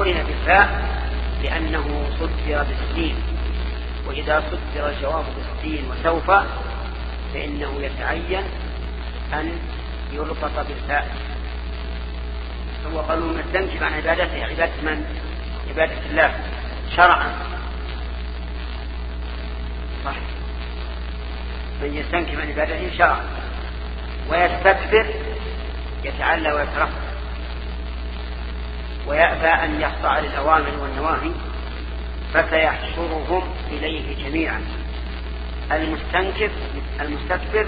وقرن بالفاء لأنه صدر بالسين. وإذا صدر الجواب بالسين وسوف فإنه يتعين أن يربط بالفاء. هو قالوا نستنكف عن عبادته عبادة من؟ عبادة الله شرعا. صح من يستنكف عن عبادته شرعا. ويستكبر يتعلى ويترفع ويأبى أن يخضع للأوامر والنواهي فسيحشرهم إليه جميعا. المستنكف المستكبر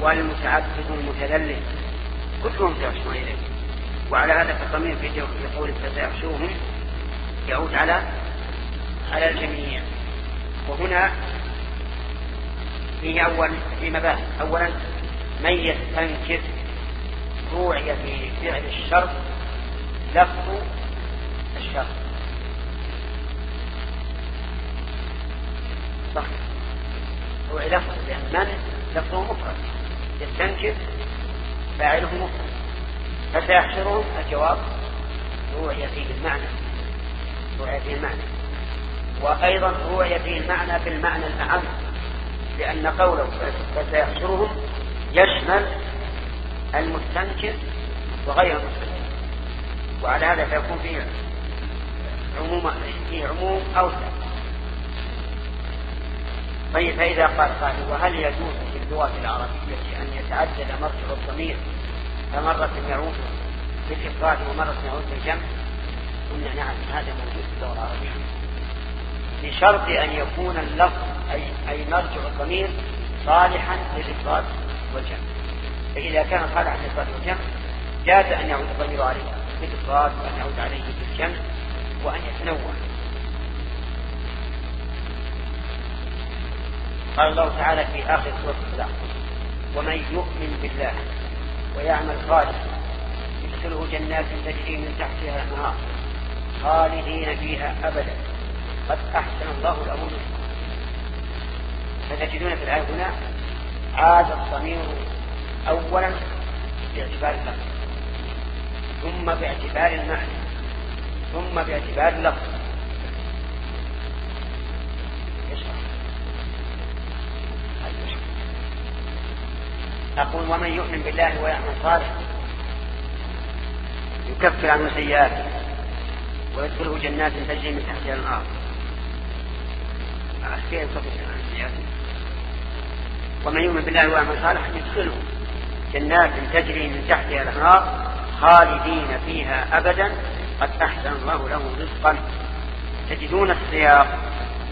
والمتعبد المتذلل. كلهم سيحشرون إليه. وعلى هذا فالضمير في قول فسيحشرهم يعود على على الجميع. وهنا فيه أول في مباحث. أولا من يستنكف روعي في فعل الشر لفظ الشر صح. روعي لفظ لأن من لفظه مفرد. يستنكف فاعله مفرد. فسيحشرهم الجواب روعي فيه المعنى. روعي فيه المعنى. وأيضا روعي فيه المعنى بالمعنى الأعم لأن قوله فسيحشرهم يشمل المستنكر وغير المستنكر. وعلى هذا فيكون فيه عموم فيه عموم أوسع. طيب فإذا قال قائل وهل يجوز في اللغة العربية أن يتعدد مرجع الضمير فمرة يعود بالإفراد ومرة يعود بالجمع؟ قلنا نعم هذا موجود في اللغة العربية. بشرط أن يكون اللفظ أي, أي مرجع الضمير صالحا للإفراد والجمع. فإذا كان صالحا للإفراد والجمع جاز أن يعود الضمير عليه. بالإفراد وأن يعود عليه بالجمع وأن يتنوع. قال الله تعالى في آخر سورة السلام ومن يؤمن بالله ويعمل صالحا يدخله جنات تجري من تحتها الأنهار خالدين فيها أبدا. قد أحسن الله له فتجدون في الآية هنا عاد الضمير اولا باعتبار اللفظ ثم باعتبار المعنى ثم باعتبار اللفظ. أقول ومن يؤمن بالله ويعمل صالحا يكفر عنه سيئاته ويدخله جنات تجري من تحتها الأنهار. كيف عن سيئاته. ومن يؤمن بالله ويعمل صالحا يدخله جنات تجري من تحتها الأنهار. خالدين فيها أبدا قد أحسن الله له رزقا. تجدون السياق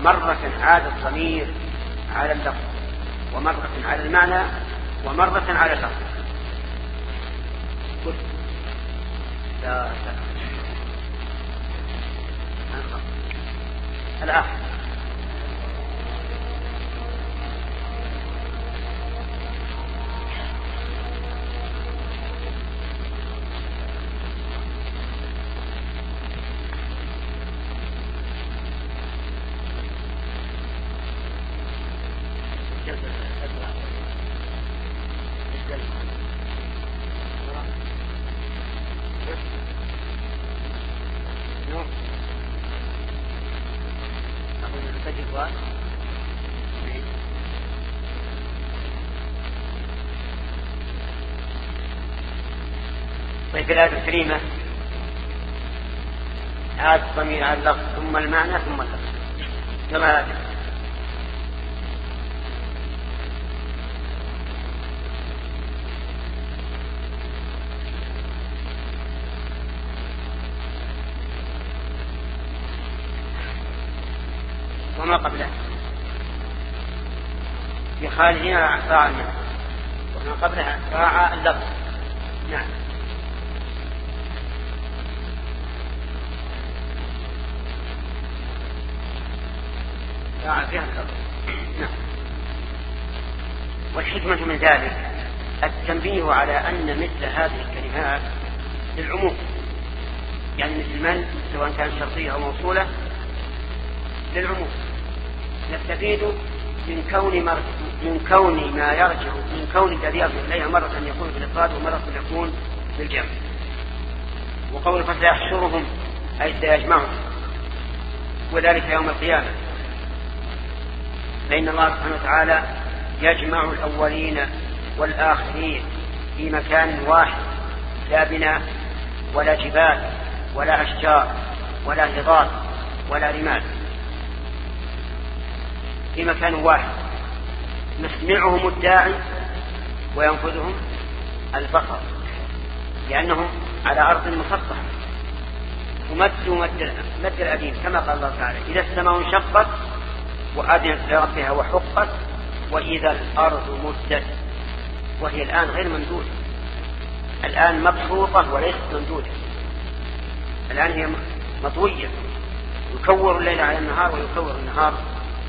مرة عاد الضمير على اللفظ ومرة على المعنى ومرة على اللفظ. الآخر. الآية الكريمة عاد الضمير على اللفظ ثم المعنى ثم اللفظ كما وما قبله. في خالدين راعى المعنى. وما قبلها راعى اللفظ. نعم. فيها اللفظ نعم. والحكمة من ذلك التنبيه على أن مثل هذه الكلمات للعموم. يعني مثل من؟ سواء كانت شرطية أو موصولة للعموم. نستفيد من كون مر... من كون ما يرجع من كون الذي يرجع اليها مرة يكون بالإفراد ومرة يكون بالجمع وقول فسيحشرهم أي سيجمعهم. وذلك يوم القيامة. فإن الله سبحانه وتعالى يجمع الأولين والآخرين في مكان واحد لا بناء ولا جبال ولا أشجار ولا هضاب ولا رمال. في مكان واحد. يسمعهم الداعي وينفذهم البصر لأنهم على أرض مسطحة. ومدوا مد الأديم كما قال الله تعالى إذا السماء انشقت وأذنت لربها وحقت وإذا الأرض مدت. وهي الآن غير ممدودة. الآن مبسوطة وليست ممدودة. الآن هي مطوية. يكور الليل على النهار ويكور النهار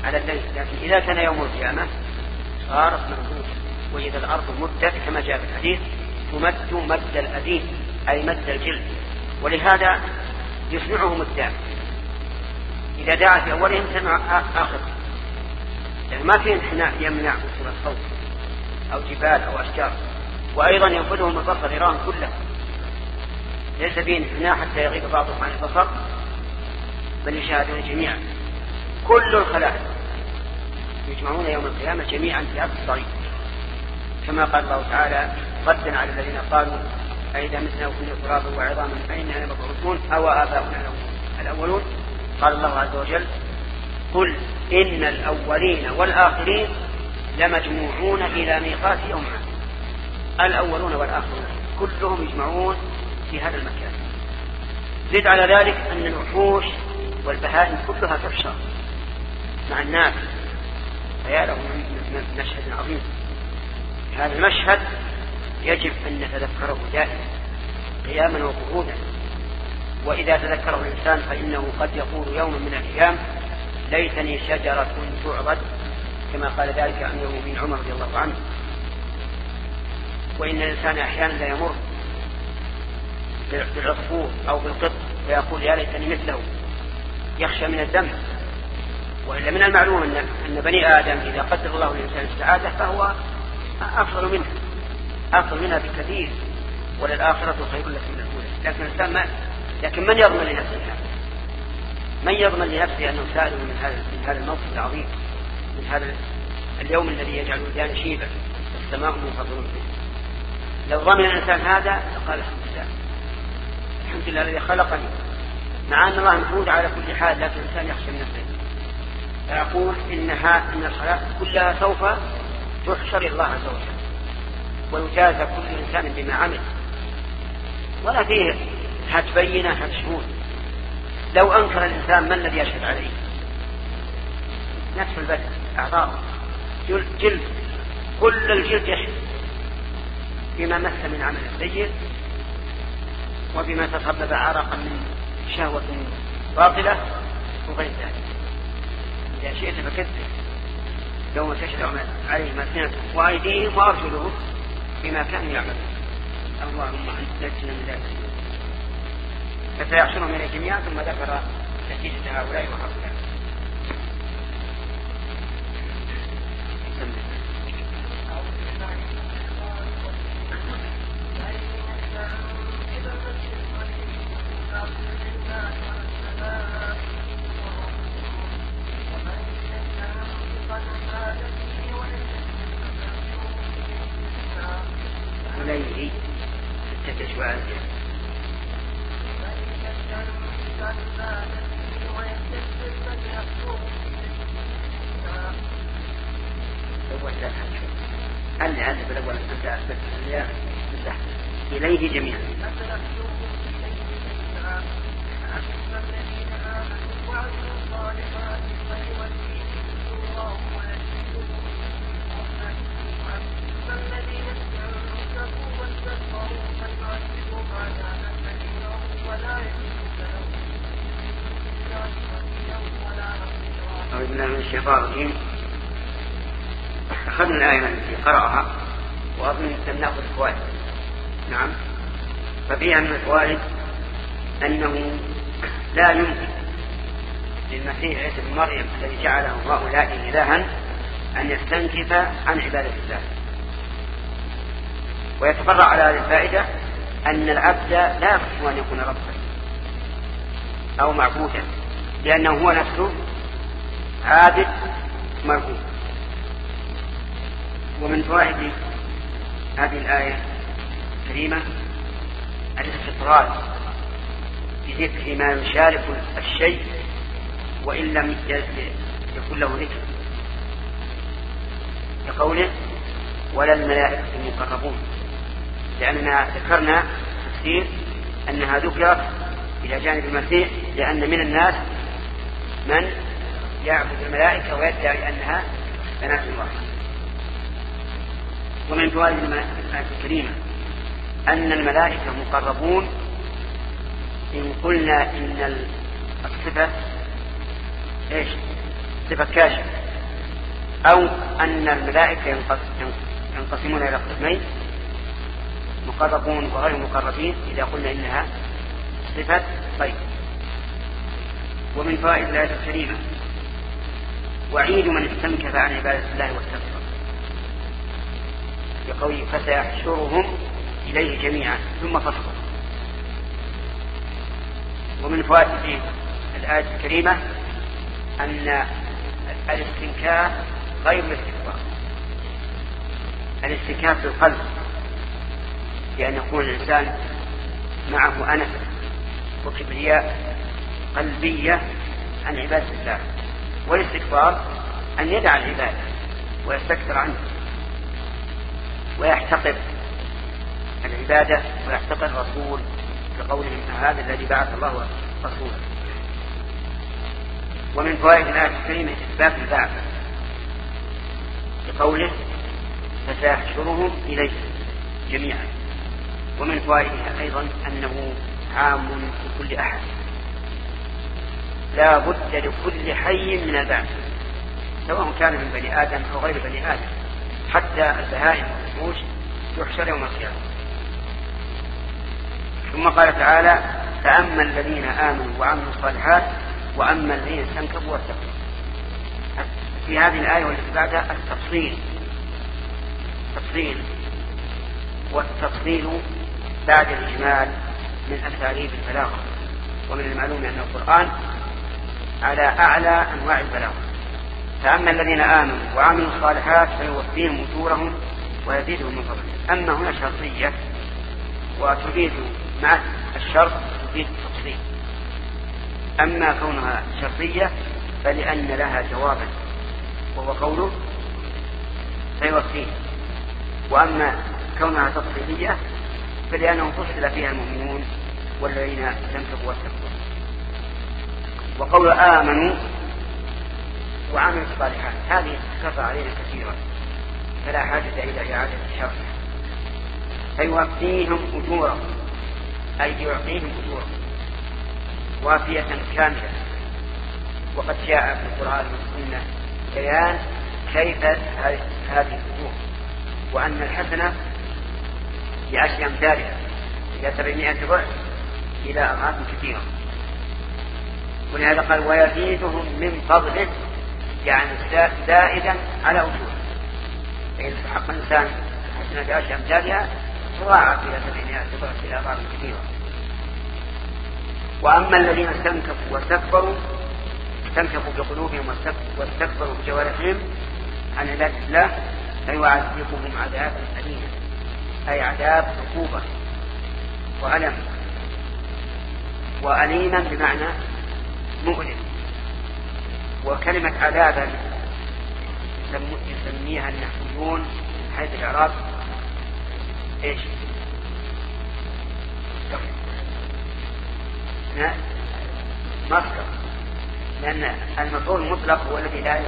على الليل. لكن إذا كان يوم القيامة صارت ممدودة. وإذا الأرض مدت كما جاء في الحديث تمد مد الأديم أي مد الجلد. ولهذا يسمعهم الداع إذا دعا في أولهم سمع آخر. يعني ما في انحناء يمنع وصول الصوت أو جبال أو أشجار. وأيضا ينفذهم البصر يراهم كله. ليس فيه انحناء حتى يغيب بعضهم عن البصر. بل يشاهدون جميعا. كل الخلائق يجمعون يوم القيامة جميعا في أرض الطريق. كما قال الله تعالى ردا على الذين قالوا أئذا متنا وكنا ترابا وعظاما فإنا لمبعوثون أو آباؤنا الأولون؟ قال الله عز وجل قل إن الأولين والآخرين لمجموعون إلى ميقات يوم الأولون والآخرون كلهم يجمعون في هذا المكان. زد على ذلك أن الوحوش والبهائم كلها تحشر. مع الناس. فيا له مشهد عظيم. هذا المشهد يجب أن نتذكره دائما قياما وقعودا. وإذا تذكره الإنسان فإنه قد يقول يوما من الأيام ليتني شجرة تعضد كما قال ذلك عن يوم بن عمر رضي الله عنه. وإن الإنسان أحيانا لا يمر بالعصفور أو بالقط فيقول يا ليتني مثله. يخشى من الذنب وإلا من المعلوم أن أن بني آدم إذا قدر الله للإنسان السعادة فهو أفضل منه أفضل منها بكثير. وللآخرة خير لك من الأولى. لكن الإنسان ما لكن من يضمن لنفسه؟ هذا؟ من يضمن لنفسه أنه سالم من هذا من هذا الموقف العظيم من هذا اليوم الذي يجعل الوديان شيبا والسماء منفطر به لو ضمن الإنسان هذا لقال الحمد لله. الحمد لله الذي خلقني. مع أن الله محمود على كل حال لكن الإنسان يخشى من نفسه. فيقول إنها إن الخلائق كلها سوف تحشر الله عز وجل. ويجازى كل إنسان بما عمل. ولا فيه هتبين هتشهود لو أنكر الإنسان ما الذي يشهد عليه؟ نفس البدن أعضاء جلد. كل الجلد يشهد. بما مس من عمل سيء وبما تسبب عرقا من شهوة باطلة وغير ذلك. إذا شئت فكذب. يوم تشهد عليهم ألسنتهم وأيديهم وأرجلهم بما كانوا يعملون. اللهم نجنا من ذلك. فسيحشرهم إليه جميعا ثم ذكر نتيجة هؤلاء وهؤلاء ستة أشواء هل هذا بالأول أنت أثبت إليه جميعا أعوذ بالله من الشيطان الرجيم أخذنا الآية التي قرأها وأظن أن نأخذ فوائد نعم ففيها من الفوائد أنه لا يمكن للمسيح عيسى بن مريم الذي جعله هؤلاء إلها أن يستنكف عن عبادة الله. ويتفرع على هذه الفائدة أن العبد لا يصح أن يكون ربا أو معبودا لأنه هو نفسه عابد مربوط. ومن فوائد هذه الآية الكريمة الاستطراد بذكر ما يشارك الشيء وإن لم يكن له ذكر. كقوله ولا الملائكة المقربون. لأننا ذكرنا تفسير أنها ذكرت إلى جانب المسيح لأن من الناس من يعبد الملائكة ويدعي أنها بنات الله. ومن فوائد الآية الكريمة. أن الملائكة مقربون. إن قلنا إن الصفة إيش؟ صفة كاشفة أو أن الملائكة ينقسمون إلى قسمين مقربون وغير مقربين إذا قلنا إنها صفة. طيب. ومن فوائد الآية الكريمة وعيد من استنكف عن عبادة الله واستكبر بقوله فسيحشرهم إليه جميعا ثم فصل. ومن فوائد الآية الكريمة أن الاستنكاف غير الاستكبار. الاستنكاف في القلب بأن يكون الإنسان معه أنف وكبرياء قلبية عن عبادة الله. والاستكبار أن يدع العبادة ويستكثر عنه ويحتقر. العبادة ويحتقر الرسول بقولهم هذا الذي بعث الله رسوله ومن فوائد الآية الكريمة إثبات البعث. بقوله فسيحشرهم إليه جميعا. ومن فوائدها أيضا أنه عام لكل أحد. لا بد لكل حي من البعث سواء كان من بني آدم أو غير بني آدم حتى البهائم والوحوش تحشر يوم القيامة. ثم قال تعالى فأما الذين آمنوا وعملوا الصالحات وأما الذين استنكبوا واتقوا. في هذه الآية والتي بعدها التفصيل. تفصيل والتفصيل بعد الإجمال من أساليب البلاغة. ومن المعلوم أن القرآن على أعلى أنواع البلاغة. فأما الذين آمنوا وعملوا الصالحات فيوفيهم أجورهم ويزيدهم من فضله. أما هنا شرطية وتفيد مع الشرط تفيد التفصيل أما كونها شرطية فلأن لها جوابا وهو قوله سيوفيه وأما كونها تفصيلية فلأنه فصل فيها المؤمنون والذين تنفقوا واستكبروا وقول آمنوا وعملوا الصالحات هذه كفى علينا كثيرا فلا حاجة إلى إعادة الشرح. فيوفيهم أجورهم. أي يعطيهم أجورهم. وافية كاملة. وقد جاء في القرآن والسنة بيان كيف هذه الأجور. وأن الحسنة بعشر أمثالها. إلى سبعمائة ضعف. إلى أضعاف كثيرة. ولهذا قال ويزيدهم من فضله. يعني زائدا على أجوره فإن استحق الإنسان حسنة بعشر أمثالها تضاعف إلى سبعمائة ضعف إلى أضعاف كثيرة وأما الذين استنكفوا واستكبروا استنكفوا بقلوبهم واستكبروا بجوارحهم عن عبادة الله فيعذبهم عذابا أليما. أي عذاب عقوبة وألم وأليما بمعنى مؤلم. وكلمة عذابا يسميها النحويون حيث الإعراب إيش؟ مصدر لأن المفعول المطلق هو الذي لا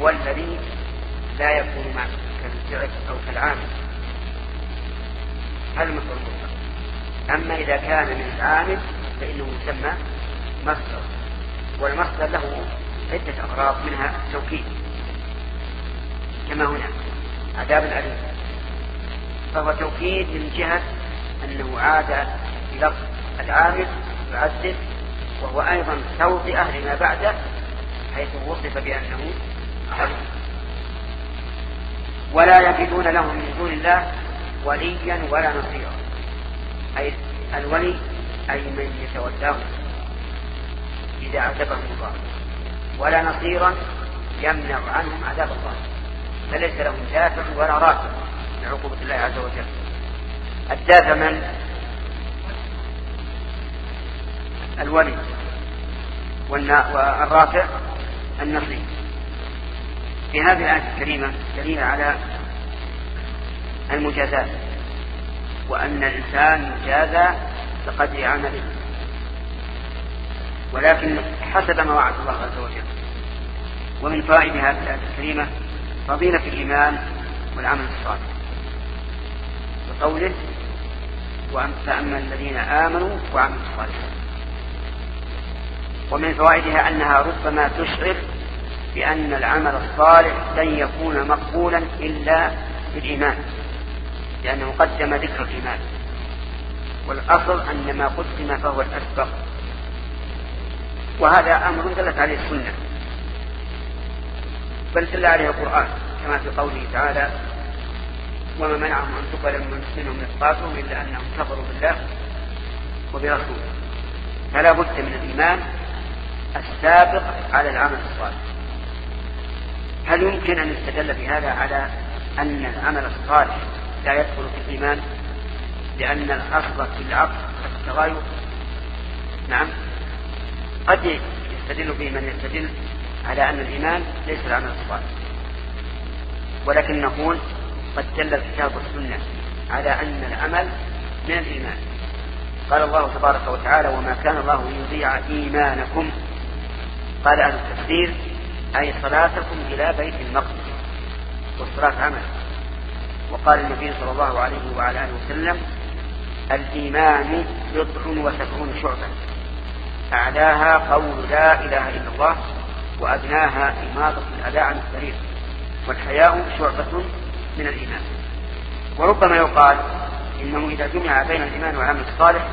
هو الذي لا يكون مع كالفعل أو كالعامل هذا المفعول المطلق أما إذا كان من العامل فإنه يسمى مصدر. والمصدر له عدة أغراض منها التوكيد كما هنا. عذاب أليم. فهو توكيد من جهة أنه عاد بلفظ العامل يعذب وهو أيضا توطئة لما بعده حيث وصف بأنه عليم. ولا يجدون لهم من دون الله وليا ولا نصيرا. أي الولي أي من يتولاه. إذا عذبهم الله. ولا نصيرا يمنع عنهم عذاب الله. فليس لهم دافع ولا رافع عقوبة الله عز وجل. الدافع من؟ الولي. والرافع النصيب في هذه الآية الكريمة دليل على المجازات. وأن الإنسان يجازى بقدر عمله ولكن حسب ما وعد الله عز وجل. ومن فائدة هذه الآية الكريمة فضيلة الإيمان والعمل الصالح. بقوله فأما الذين آمنوا وعملوا الصالحات. ومن فوائدها أنها ربما تشعر بأن العمل الصالح لن يكون مقبولا إلا بالإيمان لأنه قدم ذكر الإيمان. والأصل أن ما قدم فهو الأسبق. وهذا أمر دلت عليه السنة. بل دل عليه القرآن كما في قوله تعالى وما منعهم أن تقبل منهم نفقاتهم إلا أنهم كفروا بالله وبرسوله. فلا بد من الإيمان السابق على العمل الصالح. هل يمكن أن يستدل بهذا على أن العمل الصالح لا يدخل في الإيمان لأن الأصل في العقل التغاير نعم. قد يستدل به من يستدل على أن الإيمان ليس العمل الصالح. ولكن نقول قد دل الكتاب والسنة على أن العمل من الإيمان. قال الله تبارك وتعالى وما كان الله ليضيع إيمانكم. قال أهل التفسير أي صلاتكم إلى بيت المقدس. والصلاة عمل. وقال النبي صلى الله عليه وعلى آله وسلم الإيمان بضع وسبعون شعبة. أعلاها قول لا إله إلا الله وأدناها إماطة الأذى عن الطريق. والحياء شعبة من الإيمان. وربما يقال إنه إذا جمع بين الإيمان والعمل الصالح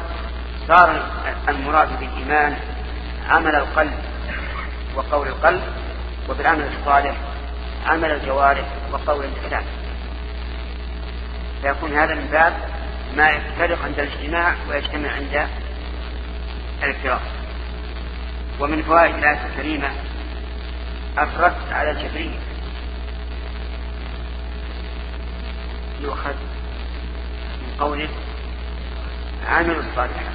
صار المراد بالإيمان عمل القلب وقول القلب وبالعمل الصالح عمل الجوارح وقول اللسان فيكون هذا من باب ما يفترق عند الاجتماع ويجتمع عند الافتراق. ومن فوائد الآية الكريمة الرد على الجبرية يؤخذ من قوله عمل الصالحات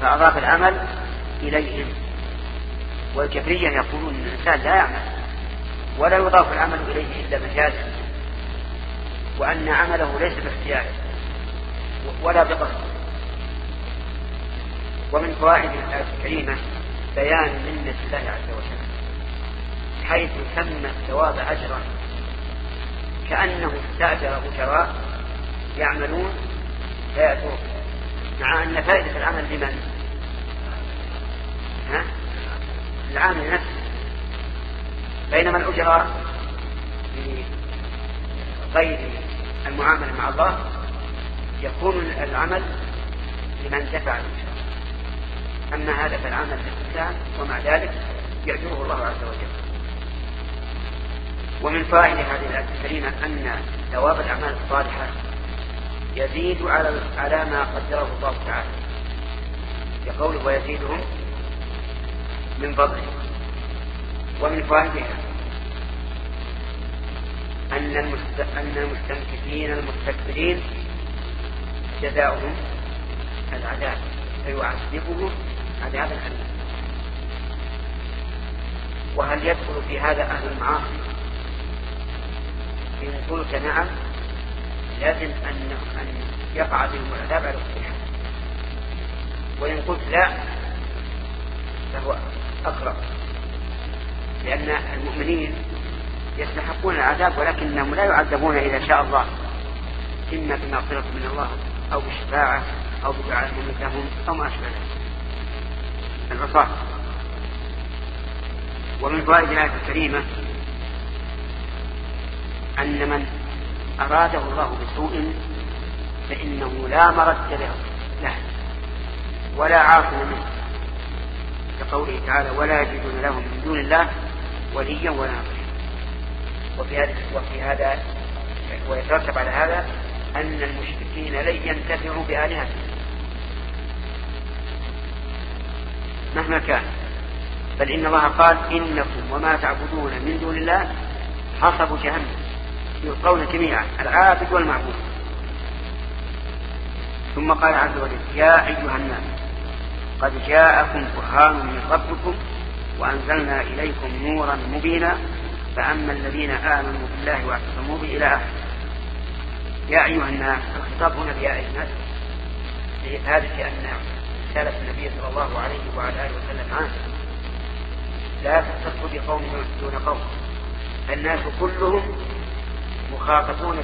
فأضاف العمل إليهم. والجبرية يقولون أن الإنسان لا يعمل ولا يضاف العمل إليه إلا مجازا وأن عمله ليس باختياره ولا بقصد ومن فوائد الآية الكريمة بيان منة الله عز وجل حيث سمى الثواب أجرا كأنه استأجر أجراء يعملون فيأتون مع أن فائدة العمل لمن؟ ها؟ العامل نفسه بينما الأجراء غير المعاملة مع الله يكون العمل لمن دفع الأجراء أما هذا فالعمل للإنسان ومع ذلك يأجره الله عز وجل ومن فائدة هذه الآية الكريمة أن ثواب الأعمال الصالحة يزيد على على ما قدره الله تعالى. يقول ويزيدهم من فضله. ومن فوائدها أن أن المستمسكين المستكبرين جزاؤهم العذاب فيعذبهم عذابا أليما وهل يدخل في هذا أهل المعاصي؟ إن قلت نعم لازم أن أن يقع بهم العذاب على كل حال. وإن قلت لا فهو أقرب. لأن المؤمنين يستحقون العذاب ولكنهم لا يعذبون إذا شاء الله. إما بمغفرة من الله أو بالشفاعة أو بدعاء لهم أو ما أشبه ذلك. العصاة. ومن فوائد الآية الكريمة أن من أراده الله بسوء فإنه لا مرد له ولا عاصم منه. كقوله تعالى ولا يجدون لهم من دون الله وليا ولا نصيرا. وفي هذا وفي هذا ويترتب على هذا أن المشركين لن ينتفعوا بآلهتهم. مهما كان بل إن الله قال إنكم وما تعبدون من دون الله حصب جهنم. يلقون جميعا العابد والمعبود. ثم قال عز وجل يا أيها الناس قد جاءكم برهان من ربكم وأنزلنا إليكم نورا مبينا فأما الذين آمنوا بالله واعتصموا به إلى آخره. يا أيها الناس الخطاب هنا بيا أيها الناس لإثابة أن رسالة النبي صلى الله عليه وعلى آله وسلم عام لا تختص بقوم دون قوم الناس كلهم مخاطبون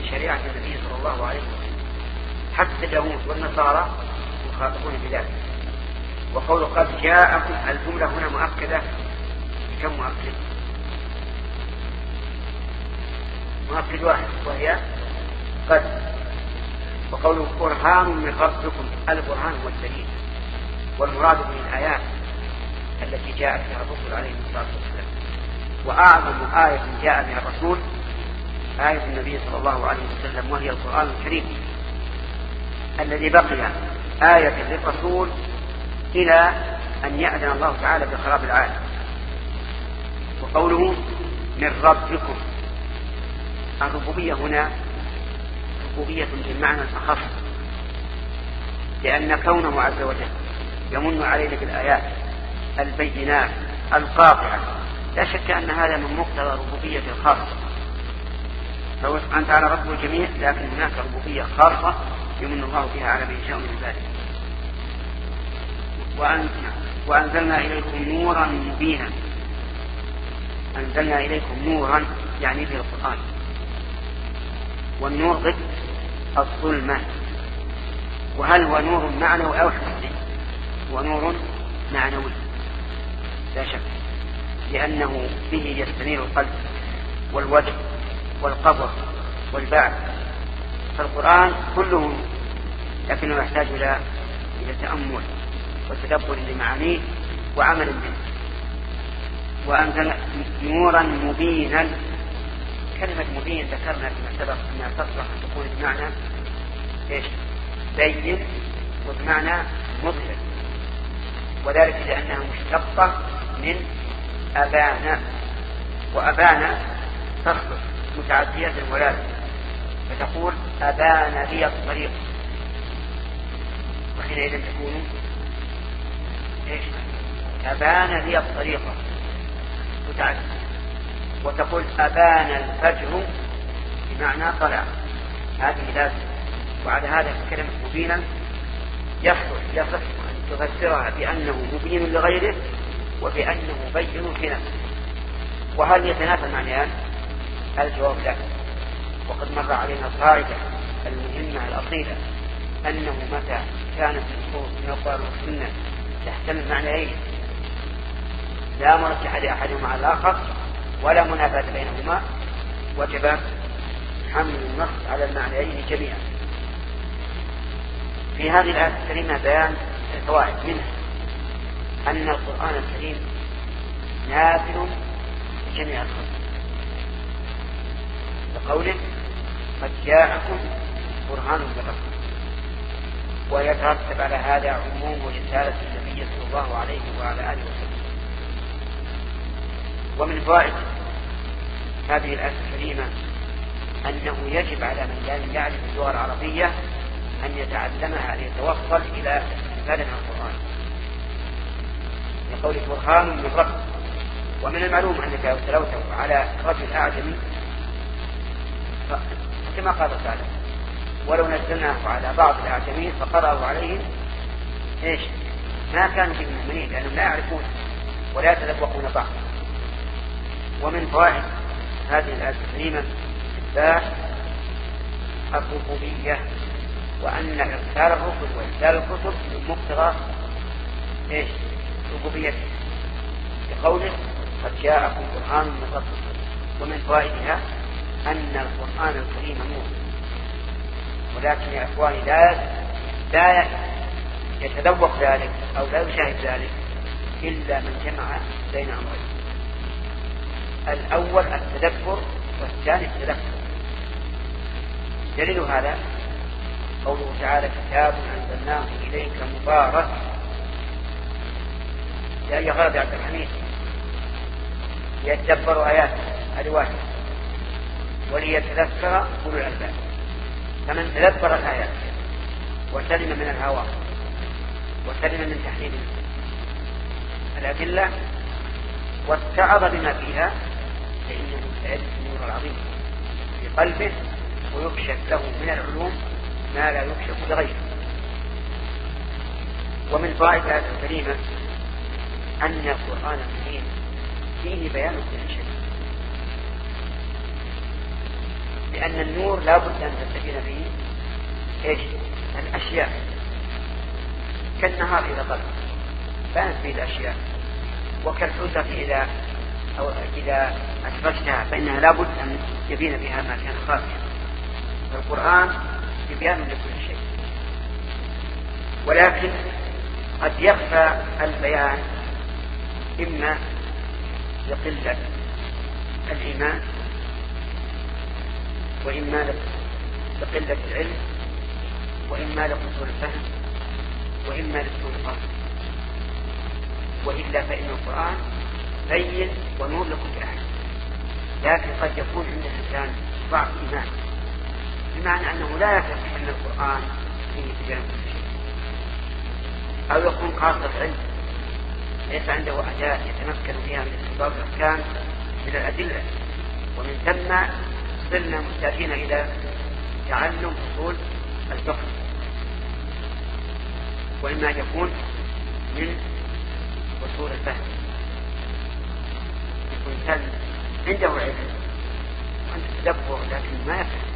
بشريعة النبي صلى الله عليه وسلم. حتى اليهود والنصارى مخاطبون بذلك. وقول قد جاءكم الجملة هنا مؤكدة كم مؤكد؟ مؤكد واحد وهي قد. وقوله برهان من ربكم البرهان هو الدليل والمراد من الآيات التي جاءت بها الرسل عليه الصلاة والسلام. وأعظم آية جاء بها الرسول آية النبي صلى الله عليه وسلم وهي القرآن الكريم الذي بقي آية للرسول إلى أن يأذن الله تعالى بخراب العالم. وقوله من ربكم. الربوبية هنا ربوبية بالمعنى الأخص لأن كونه عز وجل يمن علينا بالآيات البينات القاطعة. لا شك أن هذا من مقتضى الربوبية الخاصة. فهو سبحانه وتعالى رب الجميع لكن هناك ربوبية خاصة يمن الله بها على من يشاء من ذلك وأنزلنا إليكم نورا مبينا. أنزلنا إليكم نورا يعني في القرآن. والنور ضد الظلمة. وهل هو نور معنوي أو حسي هو نور معنوي. لا شك. لأنه به يستنير القلب والوجه. والقبر والبعث. فالقرآن كله لكنه يحتاج إلى إلى تأمل وتدبر لمعانيه وعمل به وأنزل نورا مبينا. كلمة مبين ذكرنا فيما سبق أنها تصلح أن تكون بمعنى إيش؟ بين وبمعنى مظهر. وذلك لأنها مشتقة من أبانا. وأبانا تصلح متعدية الولادة فتقول أبان لي الطريق. وحينئذ تكون إيش؟ أبان لي الطريق. متعدية. وتقول أبان الفجر بمعنى طلع. هذه لازم وعلى هذا كلمة مبينا. يصلح يصح أن تفسرها بأنه مبين لغيره وبأنه بين في نفسه. وهل يتنافى المعنيان؟ الجواب لا وقد مر علينا القاعدة المهمة الأصيلة أنه متى كانت النصوص من القرآن والسنة تحتمل معنيين لا مرجح لأحدهما على الآخر ولا منافاة بينهما. وجب حمل النص على المعنيين جميعا. في هذه الآية الكريمة بيان الفوائد منها أن القرآن الكريم نافل لجميع الخلق. بقوله قد جاءكم برهان من ربكم ويترتب على هذا عموم رسالة النبي صلى الله عليه وعلى آله وسلم. ومن فوائد هذه الآية الكريمة أنه يجب على من يعرف اللغة العربية أن يتعلمها ليتوصل إلى استفادة من القرآن. لقوله برهان من رب. ومن المعلوم أنك لو تلوته على رجل أعجمي كما قال تعالى ولو نزلناه على بعض الأعجمين فقرأوا عليهم إيش؟ ما كانوا بمؤمنين لأنهم لا يعرفون ولا يتذوقون بعض ومن فوائد هذه الآية الكريمة إثبات الربوبية وأن إرسال الرسل وإرسال الكتب من مقتضى إيش؟ ربوبيته بقوله قد جاءكم قرآن من ربكم ومن فوائدها أن القرآن الكريم نور ولكن يا إخواني لا لا يتذوق ذلك أو لا يشاهد ذلك إلا من جمع بين أمرين. الأول التدبر والثاني التذكر. دليل هذا قوله تعالى كتاب أنزلناه إليك مبارك. لأي غرض عبد الحميد ليتدبروا آياته هذه واحدة وليتذكر أولو الألباب. فمن تدبر الآيات وسلم من الهوى وسلم من تحليل الأدلة واتعظ بما فيها فإنه سيجد النور العظيم في قلبه ويكشف له من العلوم ما لا يكشف لغيره. ومن فوائد الآية الكريمة أن القرآن الكريم فيه بيان كل شيء لأن النور لا بد أن تستفيد به إيش؟ الأشياء. كالنهار إذا طلع. بانت به الأشياء. وكالحوتة إذا أو إذا أسرجتها فإنها لابد أن يبين بها ما كان خافيا القرآن تبيان لكل شيء. ولكن قد يخفى البيان إما لقلة الإيمان وإما لقلة العلم وإما لقصور الفهم وإما لسوء القصد وإلا فإن القرآن بين ونور لكل أحد لكن قد يكون عند الإنسان ضعف إيمان. بمعنى أنه لا يثق أن القرآن فيه بيان كل شيء أو يكون قاصر علم ليس عنده أداة يتمكن بها من استنباط الأحكام من الأدلة. ومن ثم صرنا محتاجين إلى تعلم أصول الفقه. وإما يكون من أصول الفهم. يكون إنسان عنده علم وعنده تدبر لكن ما يفهم.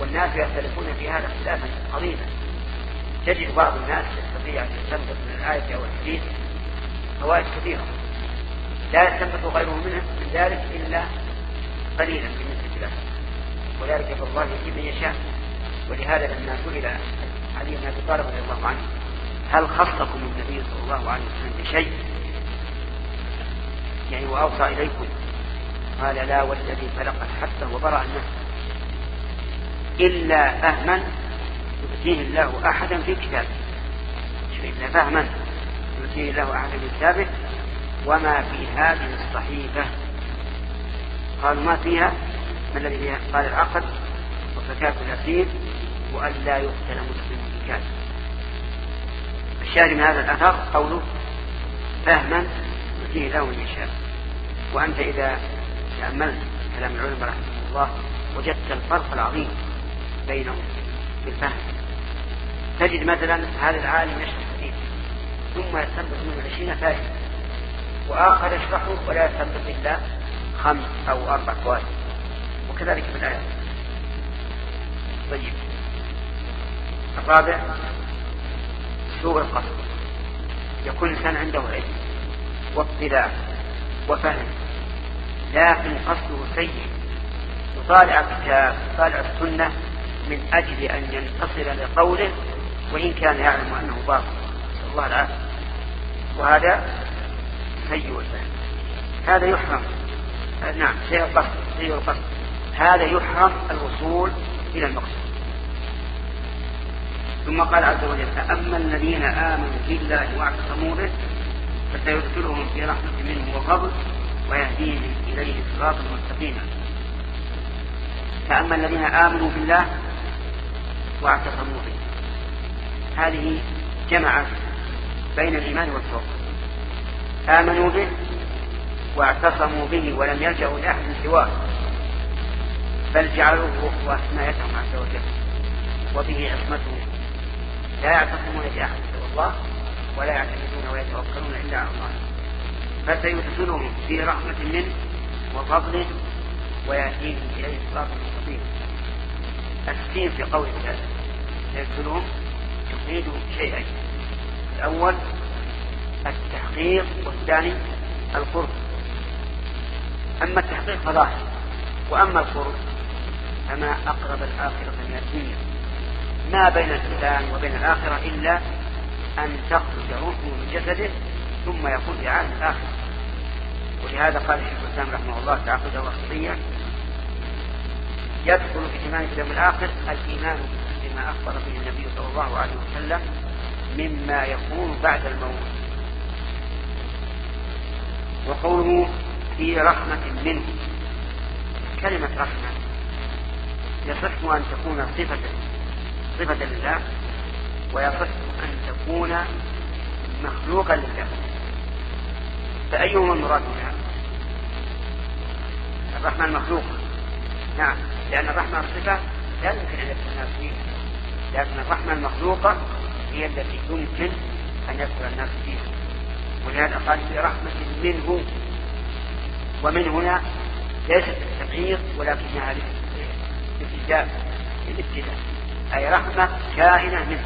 والناس يختلفون في هذا اختلافا عظيما. تجد بعض الناس يستطيع أن يستنبط من الآية أو الحديث فوائد كثيرة. لا يستنبط غيره منه من ذلك إلا قليلا. وذلك فالله يجيب من يشاء. ولهذا لما سئل علي بن أبي طالب رضي الله عنه هل خصكم النبي صلى الله عليه وسلم بشيء؟ يعني وأوصى إليكم. قال لا والذي خلق حتى وبرأ النفس إلا فهما يؤتيه الله أحدا في كتابه. إلا فهما يؤتيه الله أحدا في كتابه. وما في هذه الصحيفة قالوا ما فيها؟ الذي فيها قال العقد وفكاك الأسير وأن لا يقتل مسلم بكافر الشاهد من هذا الأثر قوله فهما يؤتيه له من يشاء. وأنت إذا تأملت كلام العلماء رحمه الله وجدت الفرق العظيم بينهم في الفهم تجد مثلا هذا العالم يشرح حديث ثم يستنبط منه عشرين فائدة وآخر يشرحه ولا يستنبط إلا خمس أو أربع فوائد. وكذلك في الآيات طيب. الرابع سوء القصد يكون الإنسان عنده علم واطلاع وفهم لكن قصده سيء. يطالع الكتاب يطالع السنة من أجل أن ينتصر لقوله وإن كان يعلم أنه باطل. نسأل الله العافية. وهذا سيء الفهم هذا يحرم. نعم سيء القصد سيء القصد هذا يحرم الوصول إلى المقصود ثم قال عز وجل فأما الذين آمنوا بالله واعتصموا به فسيدخلهم في رحمة منه وفضل ويهديهم إليه صراطا مستقيما. فأما الذين آمنوا بالله واعتصموا به هذه جمعت بين الإيمان والتوكل آمنوا به واعتصموا به ولم يلجأوا لأحد سواه. بل جعلوه هو حمايتهم عز وجل وبه عصمته. لا يعتصمون بأحد سوى الله ولا يعتمدون ويتوكلون إلا على الله. فسيدخلهم في رحمة منه وفضله ويأتيهم إليه صراط مستقيم. السين في قول الله سيدخلهم تفيد شيئين الأول التحقيق والثاني القرب. أما التحقيق فظاهر وأما القرب فما أقرب الآخرة من الدنيا. ما بين الإنسان وبين الآخرة إلا أن تخرج روحه من جسده ثم يكون في عالم الآخرة ولهذا قال الشيخ الإسلام رحمه الله تعقده وصية يدخل في إيمان اليوم الآخر الإيمان بما أخبر به النبي صلى الله عليه وسلم مما يكون بعد الموت. وقوله في رحمة منه كلمة رحمة. يصح أن تكون صفة صفة لله ويصح أن تكون مخلوقا لله. فأيهما المراد بها؟ الرحمة المخلوقة. نعم لأن الرحمة الصفة لا يمكن أن يكون الناس فيها. لكن الرحمة المخلوقة هي التي يمكن أن يدخل الناس فيها. ولهذا قال في رحمة منه ومن هنا ليست التبعيض ولكنها الابتداء الابتداء. أي رحمة كائنة منه.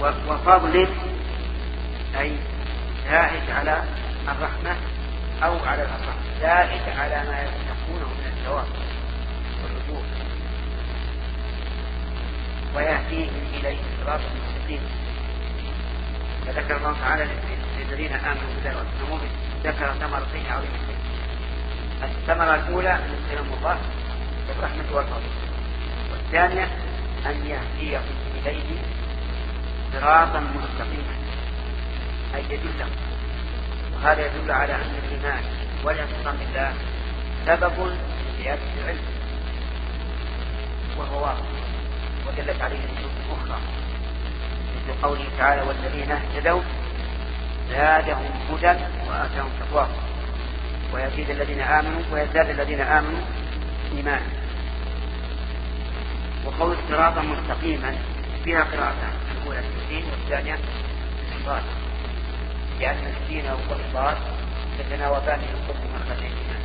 وفضل أي زائد على الرحمة أو على الأصح زائد على ما يستحقونه من الثواب والرجوع. ويهديهم إليه صراط مستقيم فذكر الله تعالى للذين آمنوا بالله وأسلموا ذكر ثمرتين عظيمتين الثمرة الأولى أن يسلم الله. بالرحمة والفضل والثانية أن يهديهم إليه صراطا مستقيما. أي يدلهم وهذا يدل على أن الإيمان والاعتصام بالله سبب لزيادة العلم. وهو واضح ودلت عليه النصوص الأخرى مثل قوله تعالى والذين اهتدوا زادهم هدى وآتاهم تقواهم. ويزيد الذين آمنوا ويزداد الذين آمنوا إيمانا. وقول صراطا مستقيما. فيها قراءتان الأولى السين والثانية الصاد لأن السين والصاد يتناوبان من كل مخرجيهما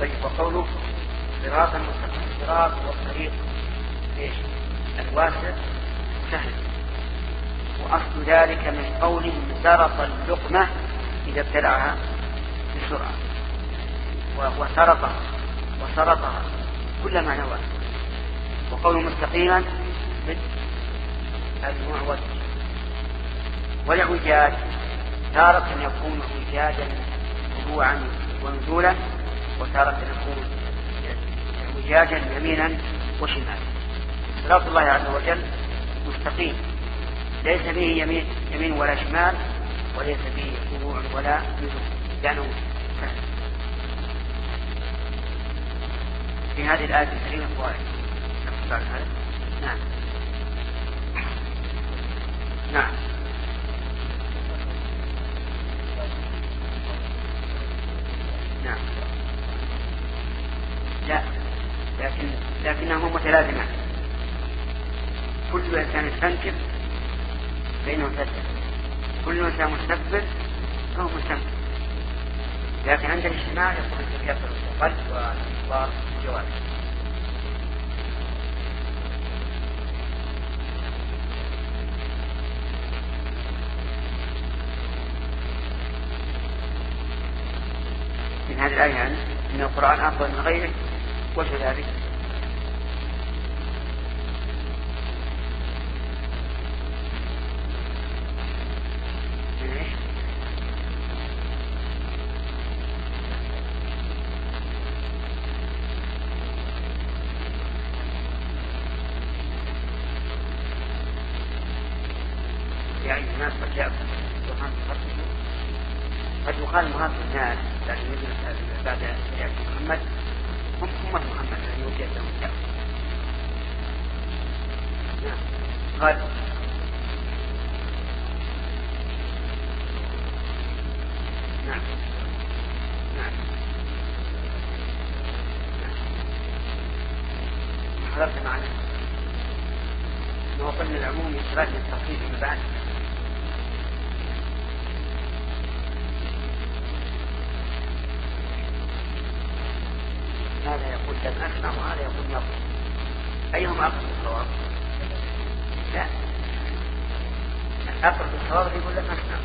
طيب وقوله صراطا مستقيما صراط والطريق إيش؟ الواسع سهل. وأصل ذلك من قوله سرط اللقمة إذا ابتلعها بسرعة. وسرطها وسرطها كلما نوى. وقوله مستقيما المعوج والإعوجاج تارة يكون إعجاجا رجوعا ونزولا وتارة يكون اعوجاجا يمينا وشمالا. صراط الله عز وجل مستقيم. ليس به يمين, يمين ولا شمال وليس به رجوع ولا نزول. لأنه في هذه الآية الكريمة فوائد نعم. نعم. نعم. لا. لكن لكنهما متلازمان كل إنسان يستنكر فانه مستكبر كل إنسان مستكبر فهو مستنكر. لكن عند الاجتماع يكون التكبر القلب والأخبار والجواب من هذه الآية يعني أن القرآن أفضل من غيره وجه ذلك يعني الناس قد جاء قد يقال مهاجر الناس لكن يجلس بعد يأتي محمد هم أمة محمد الذي وجد لهم الدعوة نعم. قال نعم. نعم. حضرت معنا. قلنا العموم يتراجع التخفيف من بعد هذا يقول لم أسمع وهذا يقول نظر أيهما أقرب الصواب؟ لا. أقرب الصواب يقول لم أسمع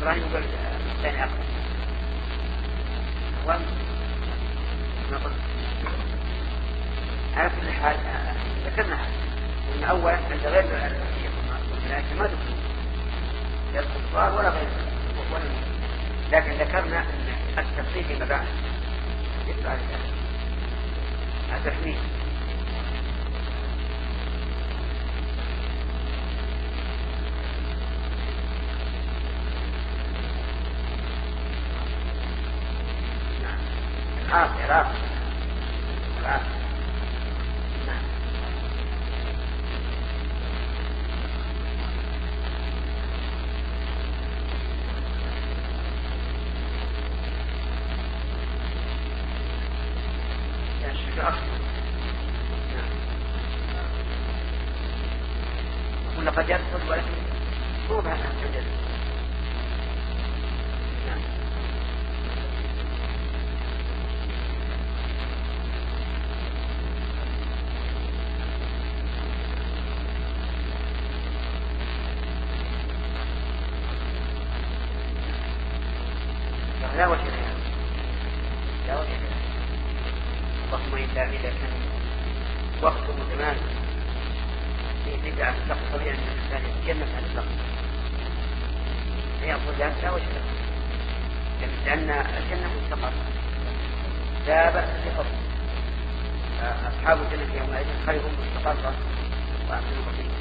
إبراهيم يقول الثاني أقرب ما قلت. على كل حال ذكرنا هذا أن أولا عند غير لكن ما دخل. لا الكفار ولا غير ولا لكن ذكرنا أن التفصيل فيما بعد يتبع العافية قد يدخل ولكن مو بهذا لا وجه لها لا وجه لها اللهم إلا إذا كان وقت متماسك في بدعة تقتضي أن الإنسان يتجنب عن اللغو فيقول لا لا وجه له لأن الجنة مستقرة لا بأس بفضل أصحاب الجنة يومئذ خير مستقرة وأحسن مقيما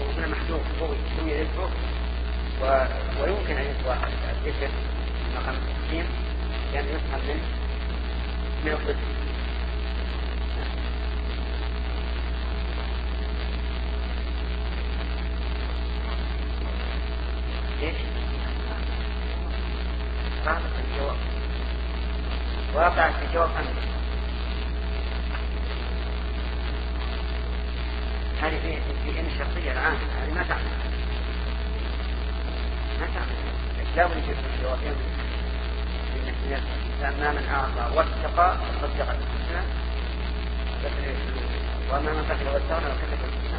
وهنا محذوف هو سمي ذكره ويمكن أن يسوى الذكر مقام التحكيم لأن يفهم منه من الضد إيش؟ واقع الجواب واقع في جواب أمر هذه في في ان شرطيه الان هذه ما تعمل ما تعمل لا بد من الجوابين فأما من أعطى واتقى وصدق بالحسنى وأما من قتل واستغنى وكذب بالحسنى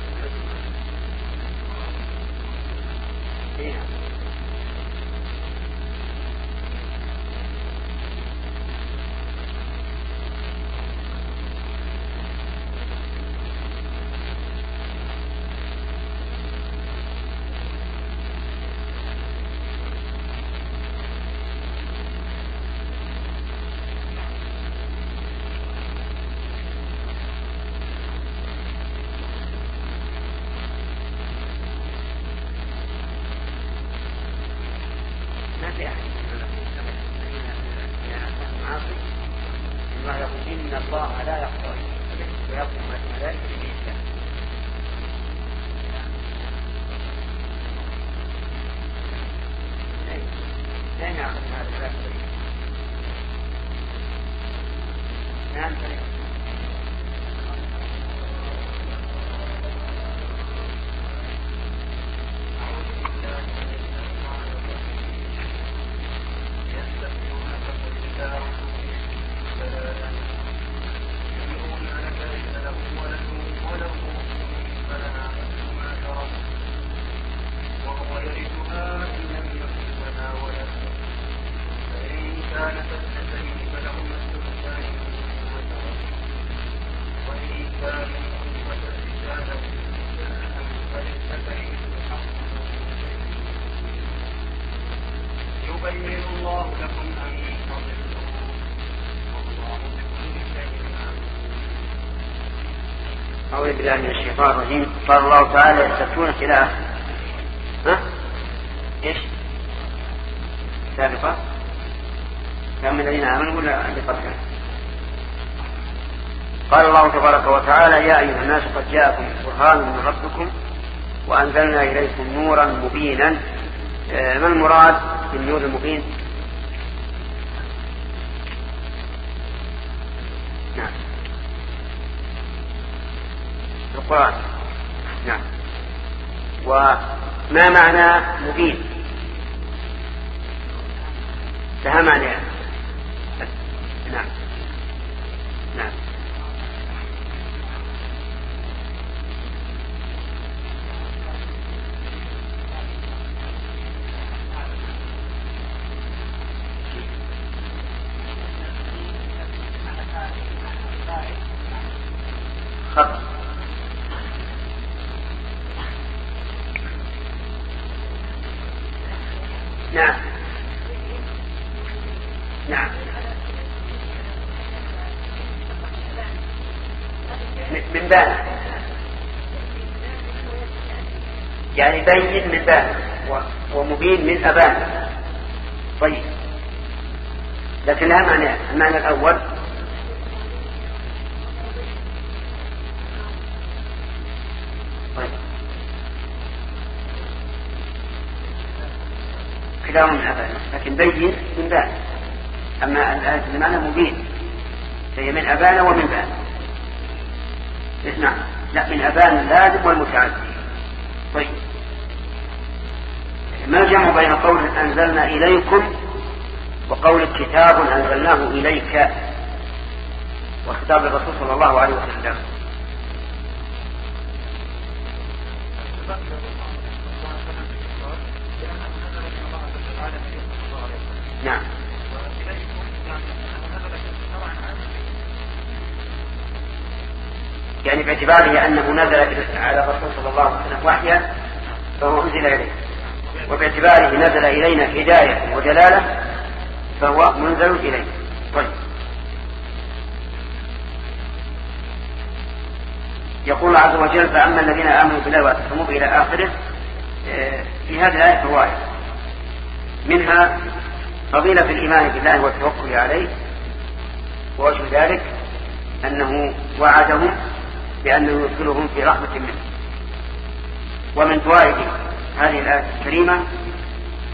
بالله من الشيطان الرجيم قال الله تعالى يستفتونك إلى آخره ها؟ إيش؟ سابقة؟ كان من الذين آمنوا ولا عند قبلها؟ قال الله تبارك وتعالى يا أيها الناس قد جاءكم برهان من ربكم وأنزلنا إليكم نورا مبينا آه، ما المراد بالنور المبين؟ القرآن نعم. وما معنى مبين؟ لها معنى نعم نعم خط نعم نعم من بان يعني بين من بان ومبين من أبان. طيب. لكن لها معنى المعنى الأول طيب. من أبان لكن بين من بان أما المعنى مبين. فهي من أبان ومن بان نعم. لا من أبان اللازم والمتعدي طيب ما الجمع بين قول أنزلنا إليكم وقول كتاب أنزلناه إليك وخطاب الرسول صلى الله عليه وسلم. نعم. يعني باعتباره أنه نزل على الرسول صلى الله عليه وسلم وحيا فهو أنزل إليه. وباعتباره نزل إلينا هداية ودلالة فهو منزل إليه طيب. يقول عز وجل فأما الذين آمنوا بالله واعتصموا إلى آخره آه، في هذه الآية فوائد منها فضيلة الإيمان بالله والتوكل عليه ووجه ذلك أنه وعدهم بأنه يدخلهم في رحمة منه. ومن فوائد هذه الآية الكريمة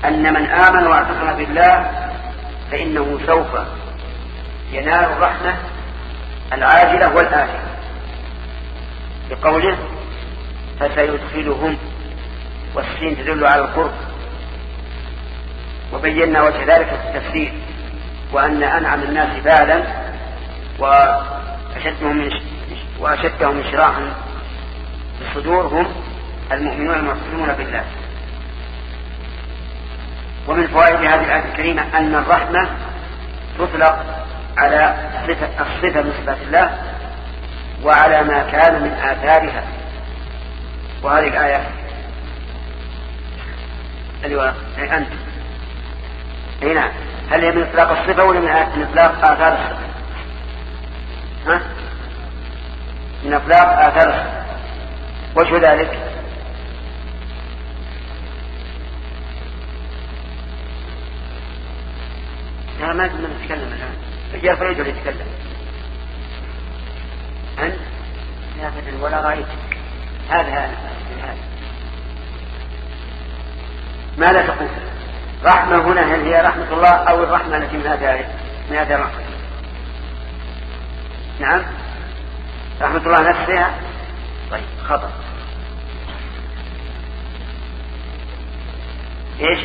أن من آمن واعتصم بالله فإنه سوف ينال الرحمة العاجلة والآجلة بقوله فسيدخلهم والسين تدل على القرب. وبينا وجه ذلك في التفسير وأن أنعم الناس بالا وأشدهم من وأشدهم انشراحا في الصدور هم المؤمنون المسلمون بالله. ومن فوائد هذه الآية الكريمة أن الرحمة تطلق على صفة الصفة من صفات الله وعلى ما كان من آثارها. وهذه الآية أيوة أنت. أي نعم. هل هي من إطلاق الصفة ولا من إطلاق آثار الصفة؟ ها؟ من إطلاق آثار الصفة. وجه ذلك؟ لا ما كنا نتكلم الآن. جاء فريد يتكلم. أنت؟ لا تدري ولا رأيتك. هذا هذا. ماذا تقول؟ رحمة هنا هل هي رحمة الله أو الرحمة التي من هذا من هذا الرحمة؟ نعم. رحمة الله نفسها؟ طيب خطأ. إيش؟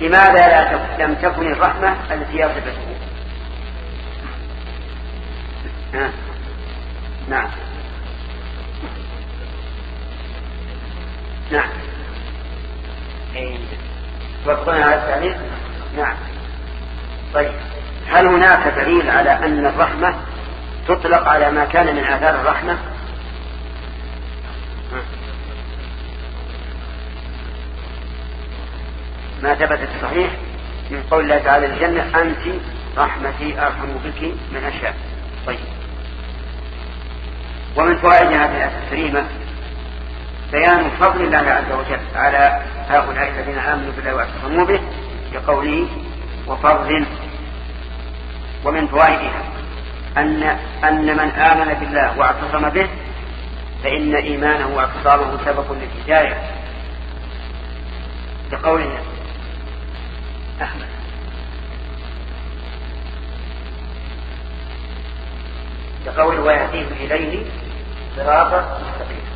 لماذا لا لم تكن الرحمة التي هي صفته نعم. نعم. توافقون على التعليل؟ نعم. طيب. هل هناك دليل على أن الرحمة تطلق على ما كان من آثار الرحمة؟ ما ثبت في الصحيح من قول الله تعالى الجنة أنت رحمتي أرحم بك من أشياء طيب. ومن فوائد هذه الآية الكريمة بيان فضل الله عز وجل على هؤلاء الذين آمنوا بالله واعتصموا به بقوله وفضل. ومن فوائدها أن أن من آمن بالله واعتصم به فإن إيمانه وأعتصامه سبب للهداية. بقوله أحمد بقول ويهديه إليه صراطا مستقيما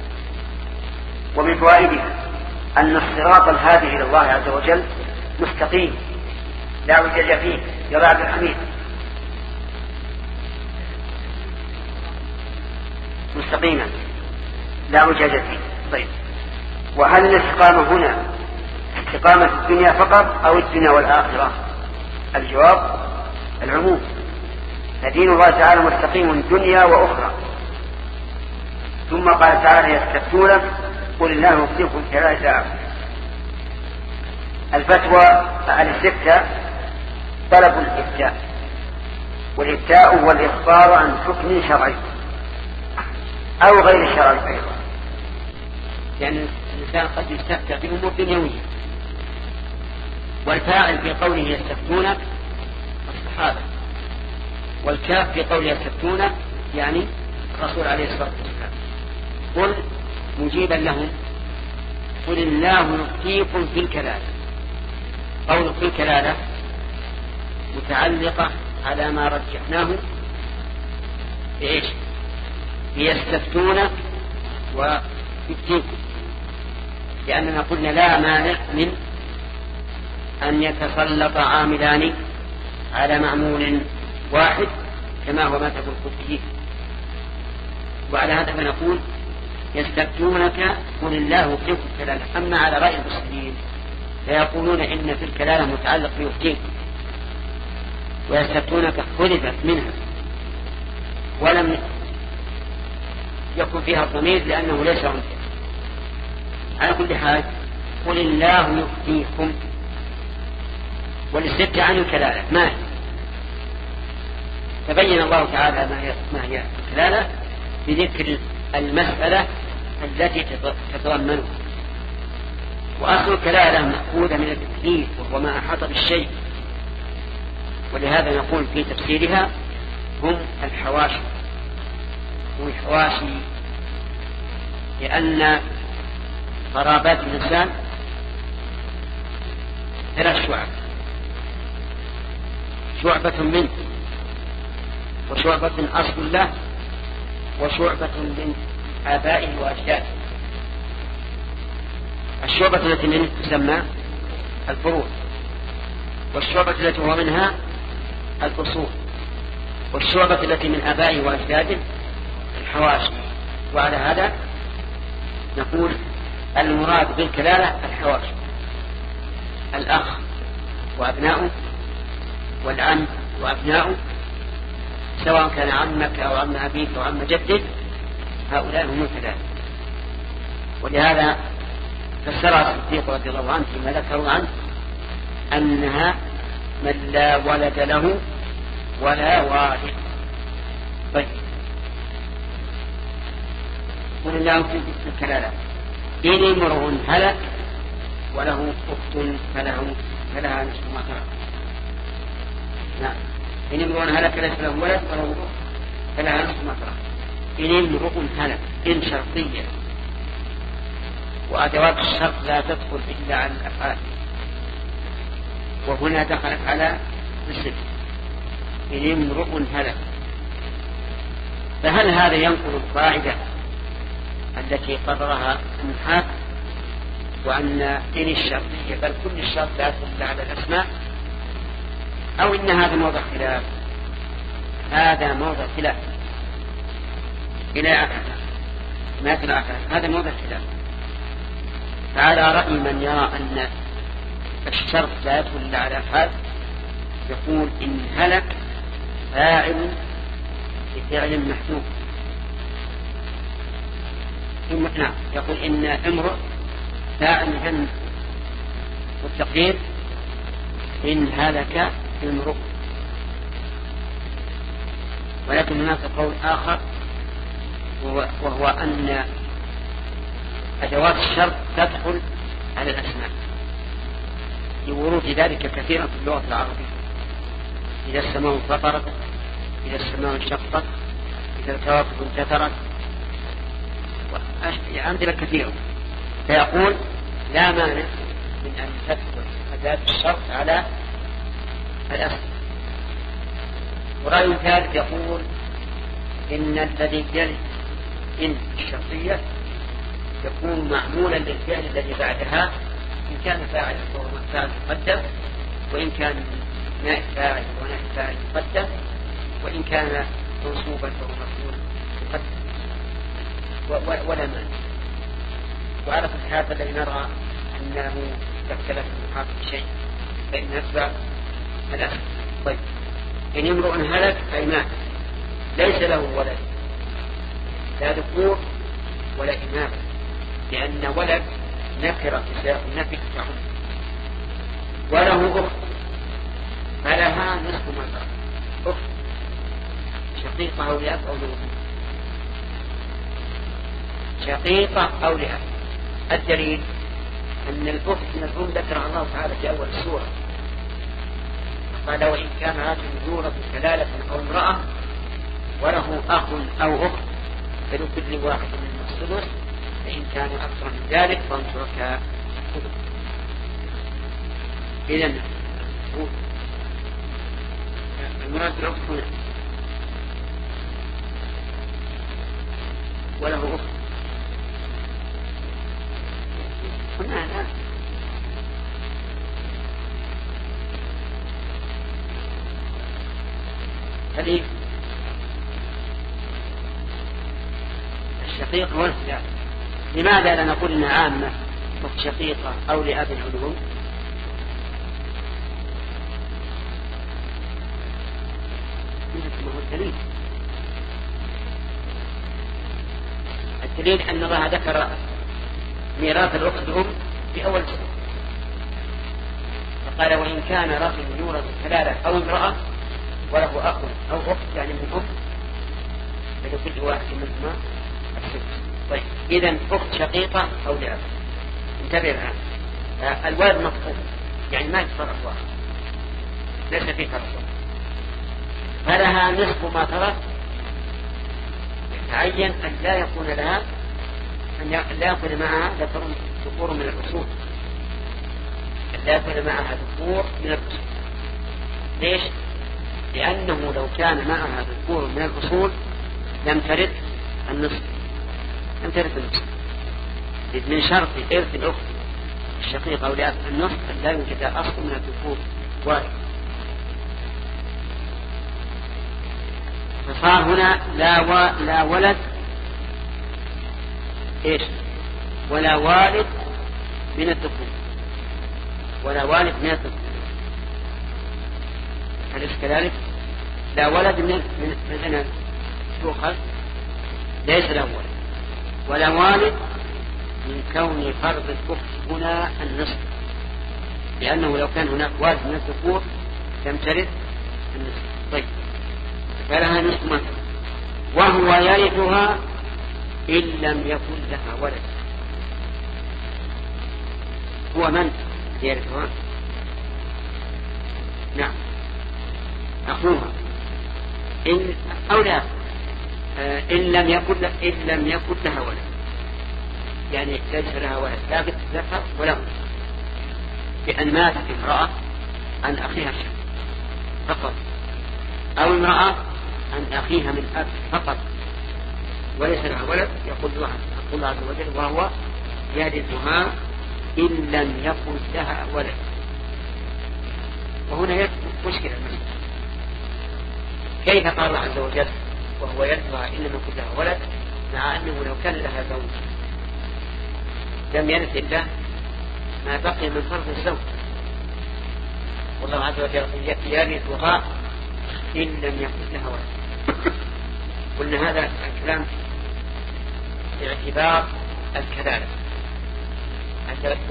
ومن فوائده أن الصراط الهادي إلى الله عز وجل مستقيم. لا وجد فيه. يا عبد الحميد. مستقيما. لا وجد فيه. طيب. وهل الاستقامة هنا استقامة الدنيا فقط أو الدنيا والآخرة؟ الجواب العموم. فدين الله تعالى مستقيم دنيا وأخرى. ثم قال تعالى يستفتونك قل الله يفتيكم ثلاثة الفتوى الاستفتاء طلب الإفتاء. والإفتاء هو الإخبار عن حكم شرعي أو غير شرعي أيضا. لأن الإنسان قد يستفتى بأمور دنيوية. والفاعل في قوله يستفتونك الصحابة. والكاف في قوله يستفتونك يعني الرسول عليه الصلاة والسلام. قل مجيبا لهم. قل الله يفتيكم في الكلالة. قول في الكلالة متعلقة على ما رجحناه بإيش؟ ليستفتونك ويفتيكم. لأننا قلنا لا مانع من أن يتسلط عاملان على معمول واحد كما هو مذهب الكوفيين وعلى هذا فنقول يستفتونك قل الله يفتيكم الكلالة أما على رأي المسلمين فيقولون إن في الكلالة متعلق بيفتيكم ويستفتونك حذفت منها ولم يكن فيها الضمير لأنه ليس عنده على كل حال قل الله يفتيكم. والاستفتاء عن الكلالة ما هي؟ تبين الله تعالى ما هي, ما هي الكلالة بذكر المسألة التي تتضمنها. وأصل الكلالة مأخوذة من التكليف وهو ما أحاط بالشيء. ولهذا نقول في تفسيرها هم الحواشي. هم الحواشي. لأن قرابات الإنسان ثلاث شعب. شعبة منه وشعبة أصل له وشعبة من آبائه وأجداده. الشعبة التي منه تسمى الفروع والشعبة التي هو منها الأصول والشعبة التي من آبائه وأجداده الحواشي وعلى هذا نقول المراد بالكلالة الحواشي الأخ وأبناؤه والعم وأبناؤه سواء كان عمك أو عم أبيك أو عم جدك هؤلاء هم الكلالة. ولهذا فسرها الصديق رضي الله عنه فيما ذكروا عنه أنها من لا ولد له ولا والد. طيب. قل الله في الكلالة. إن امرؤ هلك وله أخت فله فلها نصف ما ترك. نعم. إن امرؤ هلك ليس له ولد وله أخت فلها نصف ما ترك. إن امرؤ هلك إن شرطية. وأدوات الشرط لا تدخل إلا على الأفعال وهنا دخلت على الصفة إن امرؤ هلك. فهل هذا ينقل القاعدة التي قررها النحاة وأن إن الشرطية بل كل الشرط لا تدل على الأسماء أو إن هذا موضع خلاف. هذا موضع خلاف. إلى آخر ما في هذا موضع خلاف. فعلى رأي من يرى أن الشرط لا يدخل على حال يقول إن هلك فاعل بفعل محدود نعم. يقول إن امرؤ فاعل عن والتقدير إن هلك امرؤ ولكن هناك قول آخر وهو أن أدوات الشرط تدخل على الأسماء. لورود ذلك كثيرا في اللغة العربية. إذا السماء انفطرت إذا السماء انشقت إذا الكواكب انتثرت أمثلة كثيرة فيقول لا مانع من أن تدخل أداة الشرط على الأصل. ورأي ثالث يقول إن الذي يلي إن الشرطية يكون معمولا للفعل الذي بعدها إن كان فاعل فهو فاعل مقدم وإن كان نائب فاعل فهو نائب فاعل مقدم وإن كان منصوبا فهو مفعول مقدم. ولا مانع وعلى كل هذا الذي نرى أنه اختلف المحاكم شيء. فإن نتبع الأخذ طيب. إن امرؤ هلك أي مات. ليس له ولد. لا ذكور ولا إمام. لأن ولد نكرة في سياق النفي تعم وله أخت. فلها نصف ما أخت. شقيقة أو لأب أو لأم شقيقة أو لأب. الدليل أن الأخت من الأم ذكرها الله تعالى في أول السورة. قال وإن كان رجل يورث كلالة أو امرأة وله أخ أو أخت فلكل واحد من السدس فإن كانوا أكثر من ذلك فهم شركاء. إذا المراد بالأخت هنا وله أخت. لا هذه الشقيق هو الخلاف لماذا لا نقول انها عامة أخت شقيقة أو لأب العلوم؟ الدليل الدليل أن الله ذكر ميراث الأخت الام في أول سوره فقال وإن كان رجل يورث كلاله أو امرأة وله أخ أو أخت يعني من أم فلكل واحد منهما السدس طيب إذا أخت شقيقة أو لأب انتبه الآن آه، الولد مفقود. يعني ما يتصرف واحد. ليس في تصرف فلها نصف ما ترك. يتعين أن لا يكون لها أن لا يكون معها ذكور من الأصول. أن لا يكون معها ذكور من الأصول. ليش؟ لأنه لو كان معها ذكور من الأصول لم ترد النصف. لم ترد النصف. من شرط إرث الأخت الشقيقة أو لأب النصف أن لا يوجد أصل من الذكور واحد. فصار هنا لا و... لا ولد إيش؟ ولا والد من الذكور ولا والد من الذكور أليس كذلك؟ لا ولد من من يؤخذ ليس له ولد. ولا والد من كون فرض الكفر هنا النصف. لأنه لو كان هناك والد من الذكور لم ترد النصف. طيب. فلها نصف مثلا وهو يرثها إن لم يكن لها ولد. هو من؟ يرثها نعم. أخوها. إن أو لا. آه، إن لم يكن إن لم يكن لها ولد. يعني ليس لها ولد. لا ذكر ولا أنثى بأن ماتت امرأة عن أخيها فقط. أو امرأة عن أخيها من أب فقط. وليس لها ولد يقول الله يقول عز وجل وهو يرثها إن لم يكن لها ولد. وهنا مشكلة. المسألة كيف قال الله عز وجل وهو يرثها إن لم يكن لها ولد؟ مع أنه لو كان لها زوج لم يرث الله ما بقي من فرض الزوج. والله عز وجل يرثها إن لم يكن لها ولد. قلنا هذا الكلام باعتبار الكلالة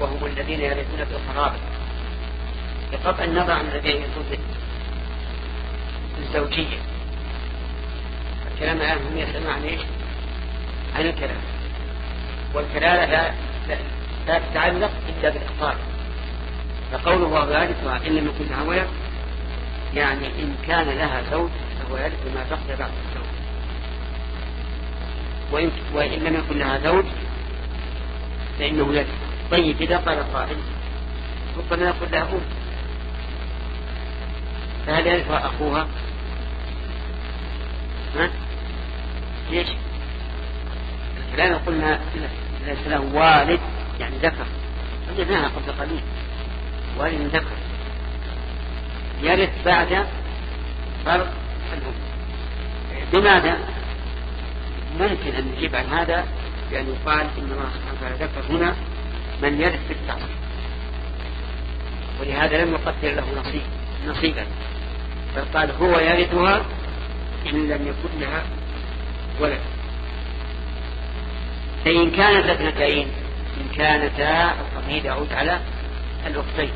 وهم الذين يرثون بالقرابة بقطع النظر عن الذين يرثون الزوجية. الكلام الآن هم يسألون عن إيش؟ عن الكلام. والكلالة لا, لا, تتعلق إلا بالإخطار فقول الله يرثها إن لم يكن لها يعني إن كان لها زوج فهو يرث ما بقي بعد الزوج وإن, لم يكن لها زوج فإنه يرث طيب إذا قال قائل ربما يكون لها أم فهل يرثها أخوها؟ ها؟ ليش؟ الكلام قلنا ليس له والد يعني ذكر. وجدناها قبل قليل. والد ذكر. يرث بعد فرض الأم بماذا؟ ممكن أن نجيب عن هذا بأن يقال إن الله سبحانه وتعالى ذكر هنا من يرث في التعصيب ولهذا لم يقدر له نصيب نصيبا. بل قال هو يرثها إن لم يكن لها ولد. فإن كانت اثنتين إن كانتا الضمير يعود على الأختين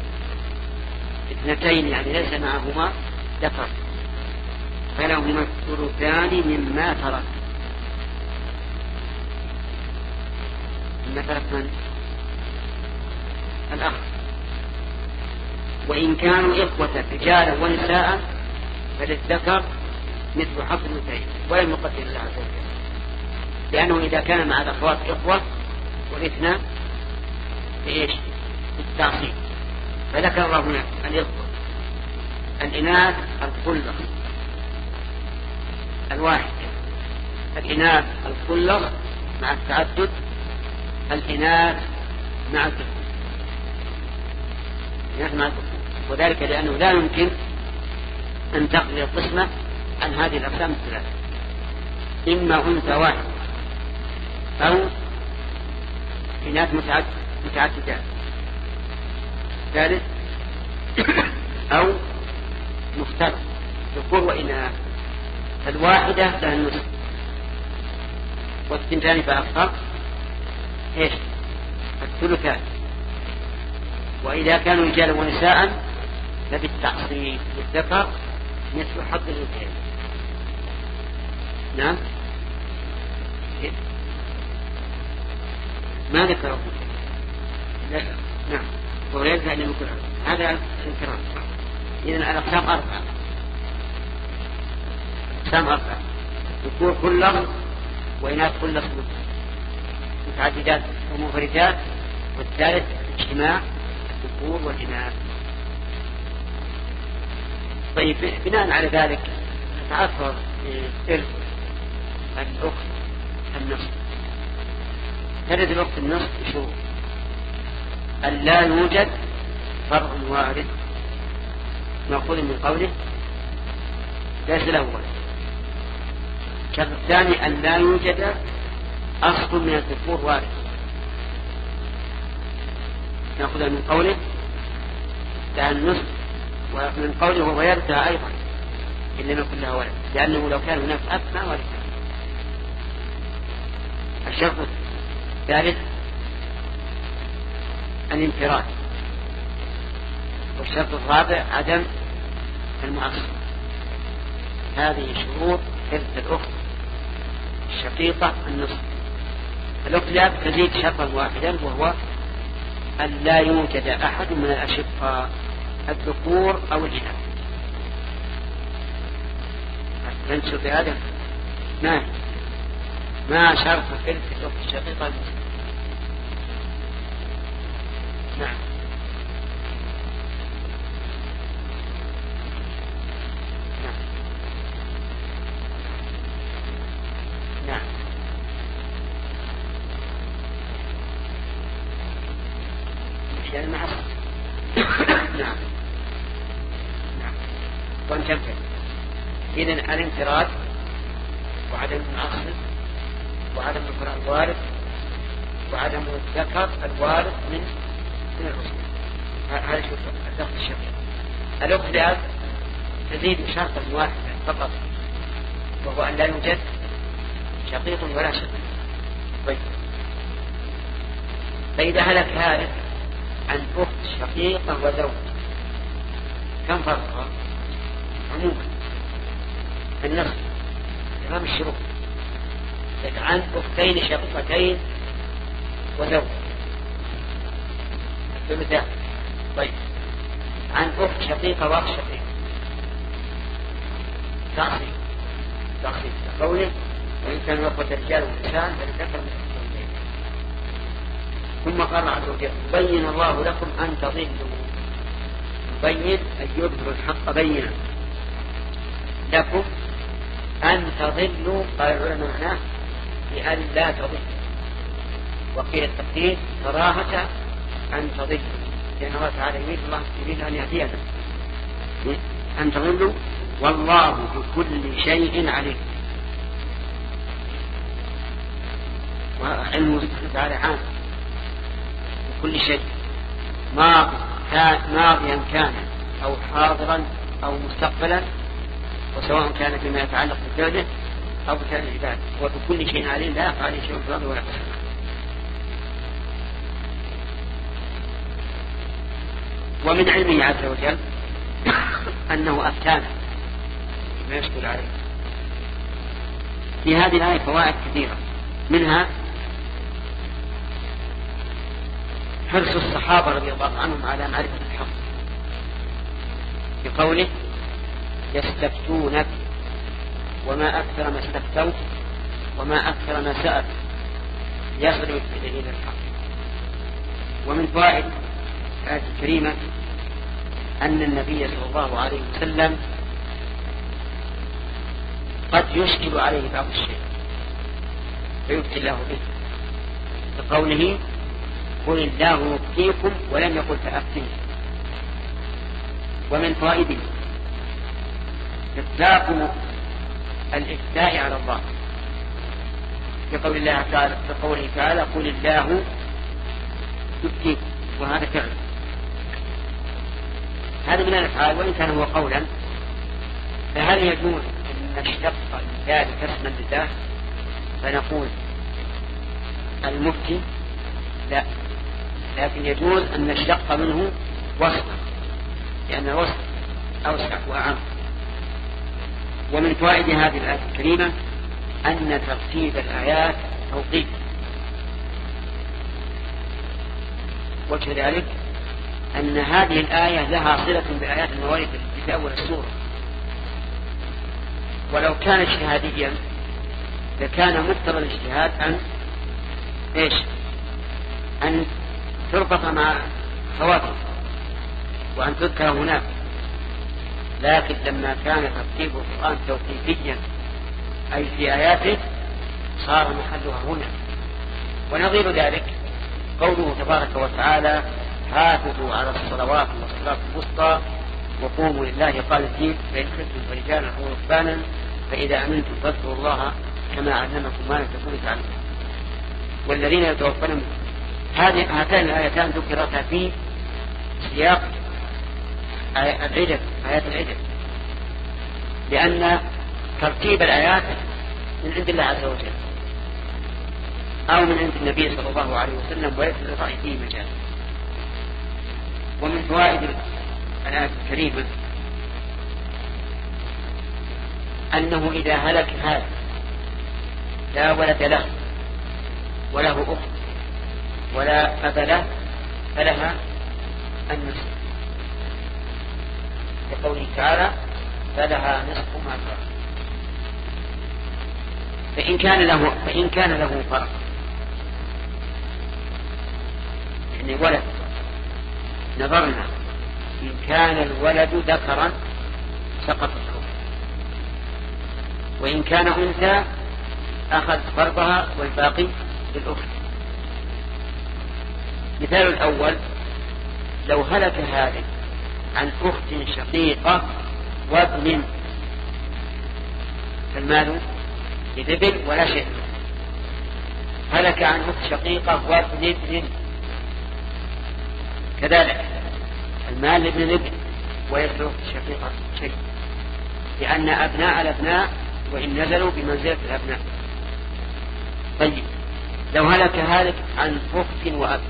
اثنتين يعني ليس معهما ذكر. فلهما الثلثان مما ترك. ترك من الأخ. وإن كانوا إخوة رجالا ونساء فللذكر مثل حظ الأنثيين ولم يقدر الله عز وجل. لأنه إذا كان مع الأخوات إخوة والاثنان بإيش؟ بالتعصيب فذكر الله هنا الإخوة. الإناث الخلة. الواحد. الإناث الخلة مع التعدد الإناث مع الذكور الإناث مع الذكور وذلك لأنه لا يمكن أن تقضي القسمة عن هذه الأقسام الثلاثة. إما أنثى واحد أو إناث متعددات ثالث أو مختلف ذكور وإناث. فالواحدة لها النصف. والثنتان فأكثر إيش؟ الثلثان. وإذا كانوا رجالا ونساء فبالتعصيب والذكر مثل حظ الانثيين نعم؟ ما ذكره نعم. وليس أن يكون هذا الانكرام إذن الأقسام أربعة. أقسام أربعة. ذكور كلهم وإناث كلهم متعددات ومنفردات والثالث اجتماع الذكور والإناث. طيب بناء على ذلك نتعرض إرث الأخت النصف. ترد الأخت النصف بشروط أن لا يوجد فرع وارث مأخوذ من قوله ليس الأول. الشرط الثاني أن لا يوجد أصل من الذكور وارث نأخذ من قوله لا النصف ومن قوله ويرثها أيضا إن لم يكن لها ولد لأنه لو كان هناك أب ما ورثها الشرط الثالث الانفراد. والشرط الرابع عدم المعصر هذه شروط حفظ الأخت الشقيقة النصف. الأخت لا تزيد شرطا واحدا وهو أن لا يوجد أحد من الأشقاء الذكور أو الإناث ننشر بهذا ما ما شرط حفظ الأخت الشقيقة نعم يعني مع نعم نعم وانتبه إذن الانفراد وعدم المعصر وعدم القرآن الوارث وعدم الذكر الوارث من من الأصول هذا شوف الدخل الشرعي. الأخت تزيد شرطا واحدا فقط وهو أن لا يوجد شقيق ولا شقيق. طيب. فإذا هلك هذا عن أخت شقيقة وزوج كم فرقها عموما. النصف تمام الشروط عن أختين شقيقتين وزوج. بمثال طيب. عن أخت شقيقة وأخ شقيق تأخذ تأخذ قوله وإن كانوا إخوة رجال ونساء فلذكر ثم قال عز وجل بين الله لكم أن تضلوا. يبين أن يظهر الحق بينا لكم تضلوا قال العلماء معناه بأن لا تضلوا وقيل التقدير كراهة أن تضلوا لأن الله تعالى يريد الله يريد أن يهدينا. أن تضلوا والله بكل شيء عليم. وعلمه سبحانه وتعالى عام. بكل شيء. ماضي ماضيا كان أو حاضرا أو مستقبلا وسواء كان فيما يتعلق بفعله أو بفعل العباد. وبكل شيء عليم لا يقع عليه شيء في الأرض ولا في السماء. ومن علمه عز وجل أنه أفتانا ما يشكل عليه. في هذه الآية فوائد كثيرة. منها حرص الصحابة رضي الله عنهم على معرفة الحق. بقوله يستفتونك وما أكثر ما استفتوت وما أكثر ما سأل يصل إلى الحق. ومن فوائد الآية الكريمة أن النبي صلى الله عليه وسلم قد يشكل عليه بعض الشيء فيبتي الله به. بقوله قل الله يفتيكم ولم يقل فأفتني ومن فوائده إطلاق الإفتاء على الله. كقول الله تعالى كقوله تعالى قل الله يفتيكم وهذا فعل. هذا من الأفعال وإن كان هو قولا فهل يجوز أن نشتق ذلك اسما لله فنقول المفتي؟ لا. لكن يجوز أن نشتق منه وصفا لأن الوصف أوسع وأعم. ومن فوائد هذه الآية الكريمة أن ترتيب الآيات توقيت. وكذلك أن هذه الآية لها صلة بآيات الموارد في أول السورة ولو كان اجتهاديا لكان مقتضى الاجتهاد أن إيش؟ أن تربط مع خواطر وأن تذكر هناك. لكن لما كان ترتيب القرآن توقيفيا أي في آياته صار محلها هنا. ونظير ذلك قوله تبارك وتعالى حافظوا على الصلوات والصلاة الوسطى وقوموا لله قانتين فإن خفتم فرجالا أو ركبانا فإذا أمنتم فاذكروا الله كما علمكم ما لم تكونوا تعلمون. والذين يتوفون هذه هاتان الآيتان ذكرتا في سياق العدد آيات العدد لأن ترتيب الآيات من عند الله عز وجل. أو من عند النبي صلى الله عليه وسلم وليس للرأي فيه مجال. ومن فوائد الآية الكريمة أنه إذا هلك هذا لا ولد له وله أخت ولا أب له فلها النصف. لقوله تعالى فلها نصف ما ترك. فإن كان له فإن كان له فرق. يعني ولد. نظرنا. إن كان الولد ذكرا سقط الحكم وإن كان أنثى أخذ فرضها والباقي للأخت مثال الأول لو هلك هالك عن أخت شقيقة وابن فالمال لذبل ولا شيء. هلك عن أخت شقيقة وابن ابن. كذلك المال لابن الابن ويصرف الشقيقة شيء. لأن أبناء الأبناء وإن نزلوا بمنزلة الأبناء. طيب لو هلك هالك عن أخت وأب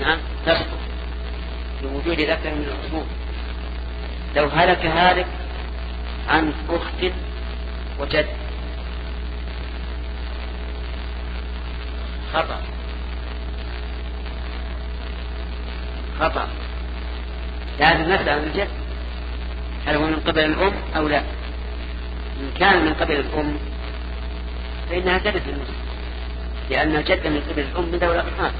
نعم. تسقط لوجود ذكر من الأصول لو هلك هالك عن أخت وجد. خطأ. خطأ. لازم نسأل عن الجد. هل هو من قبل الأم أو لا؟ إن كان من قبل الأم فإنها جدة المسلم لأن الجد من قبل الأم من ذوي الأرحام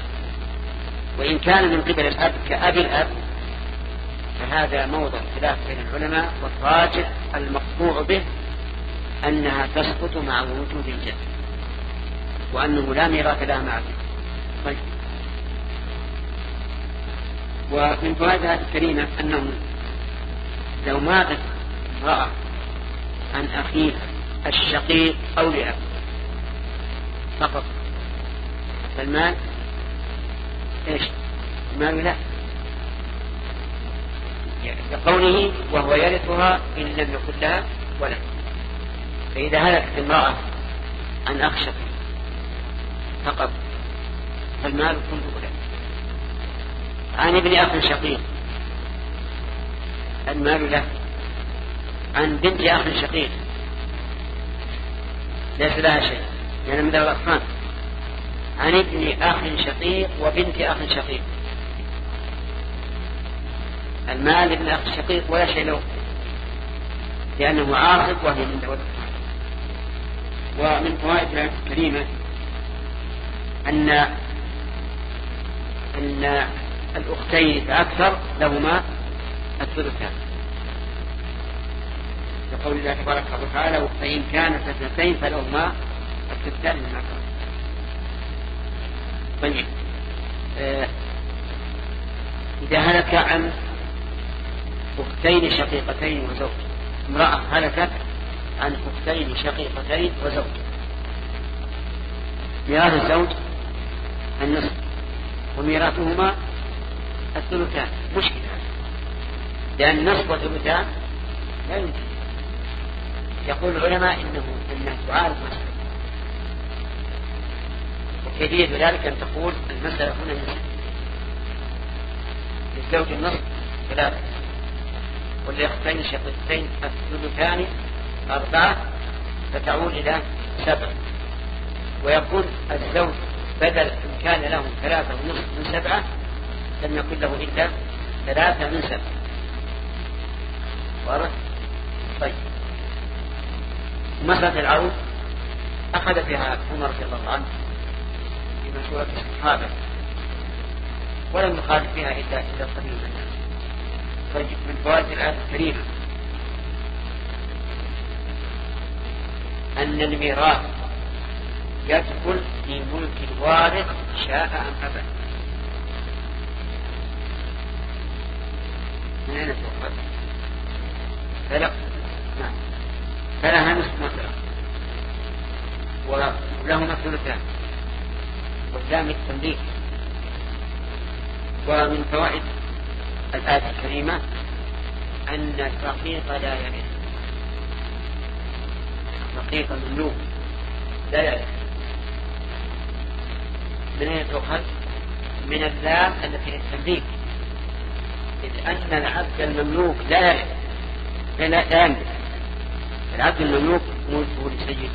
وإن كان من قبل الأب كأبي الأب فهذا موضع خلاف بين العلماء والراجح المقطوع به أنها تسقط مع وجود الجد وأنه لا ميراث لها مع الجد. طيب. ومن فوائد هذه الكريمة أنه لو ماتت امرأة عن أخيها الشقيق أو لأب فقط. فالمال إيش؟ المال لا لقوله وهو يرثها إن لم يكن لها ولد. فإذا هلكت امرأة عن أخ شقيق فقط فالمال كله له عن ابن أخ شقيق المال له. عن بنت أخ شقيق ليس لها شيء يعني من ذوي الأطفال. عن ابن أخ شقيق وبنت أخ شقيق. المال لابن أخ شقيق ولا شيء له لأنه عاصب وهي من ولد ومن فوائد الكريمة أن أن الأختين فأكثر لهما الثلثان. يقول الله تبارك وتعالى فإن كانت اثنتين فلهما الثلثان كان طيب. آه إذا هلك عن أختين شقيقتين وزوج. امرأة هلكت عن أختين شقيقتين وزوج. ميراث الزوج النصف وميراثهما الثلثان. مشكلة. لأن النصف والثلثان لا يمكن. يقول العلماء إنه إنه تعارض وكيفية ذلك أن تقول المسألة هنا للزوج النصف ثلاثة والأختين شقيقتين الثلثان أربعة فتعود إلى سبع. ويكون الزوج بدل إن كان له ثلاثة ونصف من سبعة لم يكن له إلا ثلاثة من سبعة واضح؟ طيب. مسألة العروض أخذ فيها عمر رضي الله عنه. في مشورة الصحابة ولم يخالف فيها إلا إلا قليل طيب من فوائد الآية الكريمة. أن الميراث يدخل في ملك الوارث شاء أم أبى. من أين تؤخذ؟ فلا. فلها نصف مثلا ولهما الثلثان والثاني التمليك ومن فوائد الآية الكريمة أن الرقيق لا يرث رقيق المملوك لا يرث من أين تؤخذ؟ من اللام التي للتمليك إذ أن العبد المملوك لا يرث لا يملك العبد المملوك ملكه لسيده.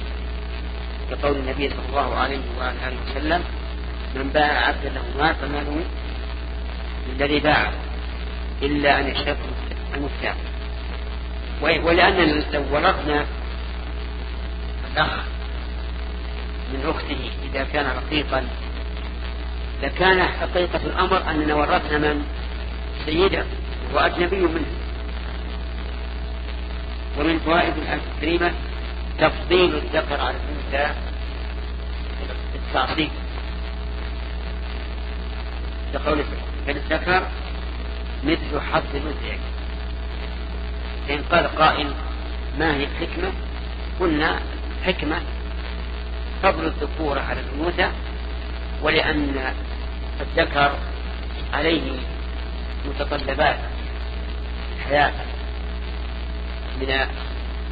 كقول النبي صلى الله عليه وآله وسلم من باع عبدا له مال فماله الذي باعه إلا أن يشترط المفتاح. ولأن لو ورثنا الأخ من أخته إذا كان رقيقا لكان حقيقة الأمر أننا ورثنا من؟ سيده وأجنبي منه. ومن فوائد الكريمة تفضيل الذكر على الأنثى التعصيب كقول الذكر مثل حظ الأنثيين إن قال قائل ما هي الحكمة؟ قلنا حكمة فضل الذكور على الأنوثة ولأن الذكر عليه متطلبات الحياة من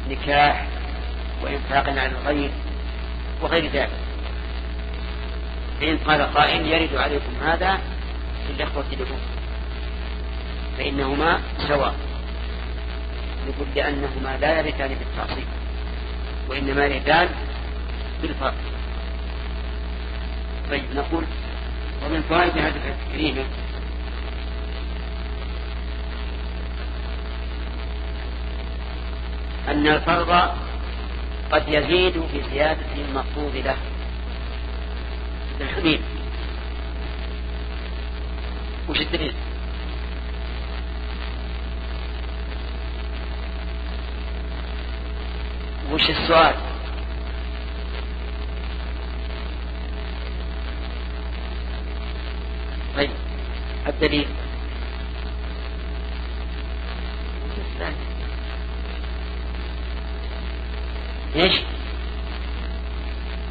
نكاح وإنفاق على الغير وغير ذلك. فإن قال قائل يرد عليكم هذا في الإخوة لكم فإنهما سواء. نقول لأنهما لا يرثان بالتعصيب وإنما يرثان بالفرق طيب نقول ومن فوائد هذه الكريمة أن الفرض قد يزيد بزيادة المفروض له. الحديث وش الدليل؟ وش السؤال؟ طيب الدليل إيش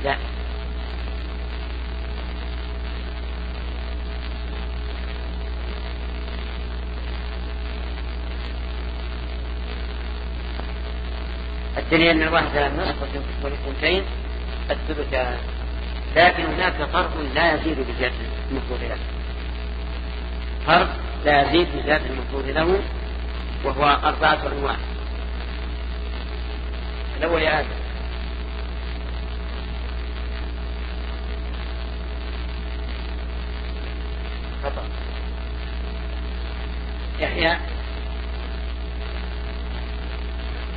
لا الدليل أن الواحد النصف والثلثين الثلثان لكن هناك فرق لا يزيد بزيادة المفروض له. فرق لا يزيد بزيادة المفروض له وهو أربعة أنواع. الأول آدم. خطأ. يحيى.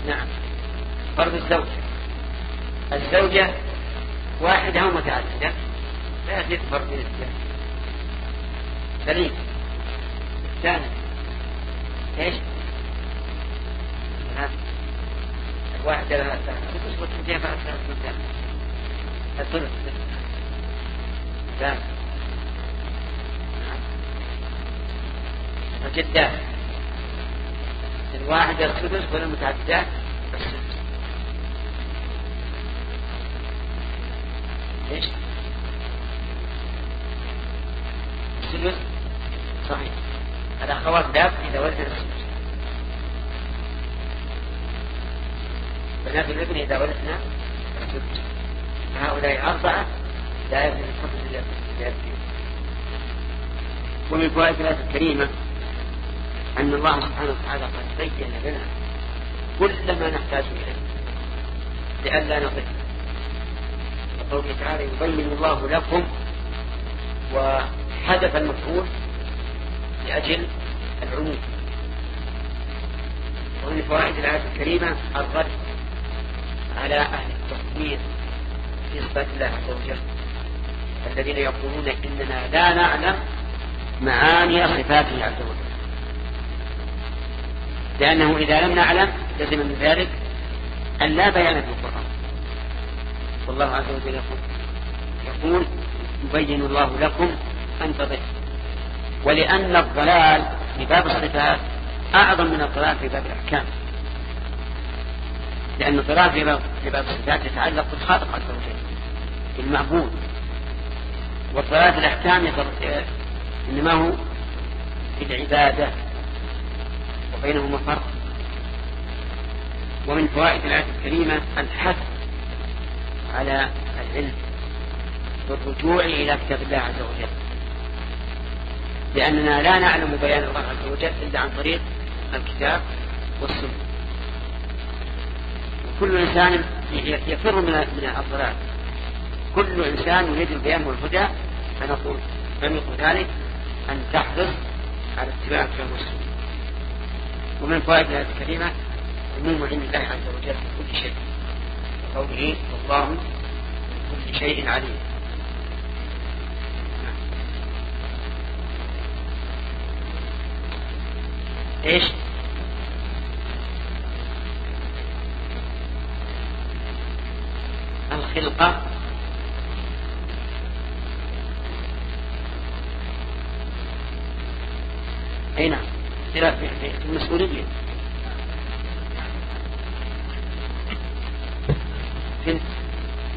نعم. فرض الزوجة الزوجة واحدة أو متعددة. لا يزيد فرض الاثنين سليم الثاني. إيش؟ واحدة لها الثالث والثنتين فعل الثالث الثلث. الثاني الجدات الواحدة السدس والمتعددات السدس إيش؟ السدس صحيح. الأخوات داب إذا ولد السدس بنات الابن إذا ولدنا السدس هؤلاء أربعة لا يبني الحكم إلا ومن فوائد الآية الكريمة أن الله سبحانه وتعالى قد بين لنا كل ما نحتاج إليه. لئلا نضل وقوله تعالى يبين الله لكم وحدث المفعول لأجل العموم. ومن فوائد الآية الكريمة الرد على أهل التصوير في صفات الله عز وجل الذين يقولون إننا لا نعلم معاني صفاته عز وجل. لأنه إذا لم نعلم لزم من ذلك أن لا بيان في القرآن. والله عز وجل يقول يقول يبين الله لكم أن تضل. ولأن الضلال في باب الصفات أعظم من الضلال في باب الأحكام لأن الضلال في باب, الصفات يتعلق بالخالق عز وجل بالمعبود. والضلال في الأحكام إنما هو في العبادة وبينهما فرق. ومن فوائد الآية الكريمة الحث على العلم والرجوع إلى كتاب الله عز وجل. لأننا لا نعلم بيان الله عز وجل إلا عن طريق الكتاب والسنة. وكل إنسان يفر من من الضلال. كل إنسان يريد البيان والهدى فنقول فنقول ذلك أن تحرص على اتباع الكتاب والسنة. ومن فوائد الكلمة عموم علم الله عز وجل في كل شيء قوله الله بكل شيء عليم. إيش؟ الخلقة. اي نعم في المسؤولية.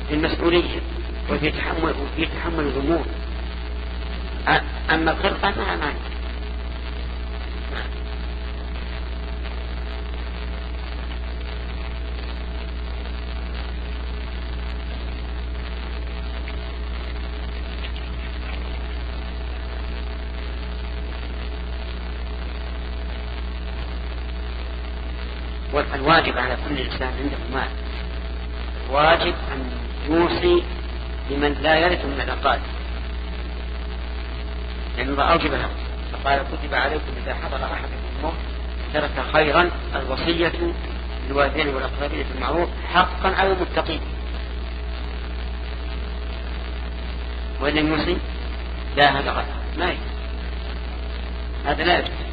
في المسؤولية وفي تحمل وفي تحمل الأمور. أما الخلقة ما معنى الواجب على كل إنسان عنده مال واجب أن يوصي لمن لا يرث من الأقارب. لأن الله أوجب له فقال كتب عليكم إذا حضر أحدكم الموت ترك خيرا الوصية للوالدين والأقربين في المعروف حقا على المتقين. وإن لم يوصي لا هذا غلط ما هذا لا يجوز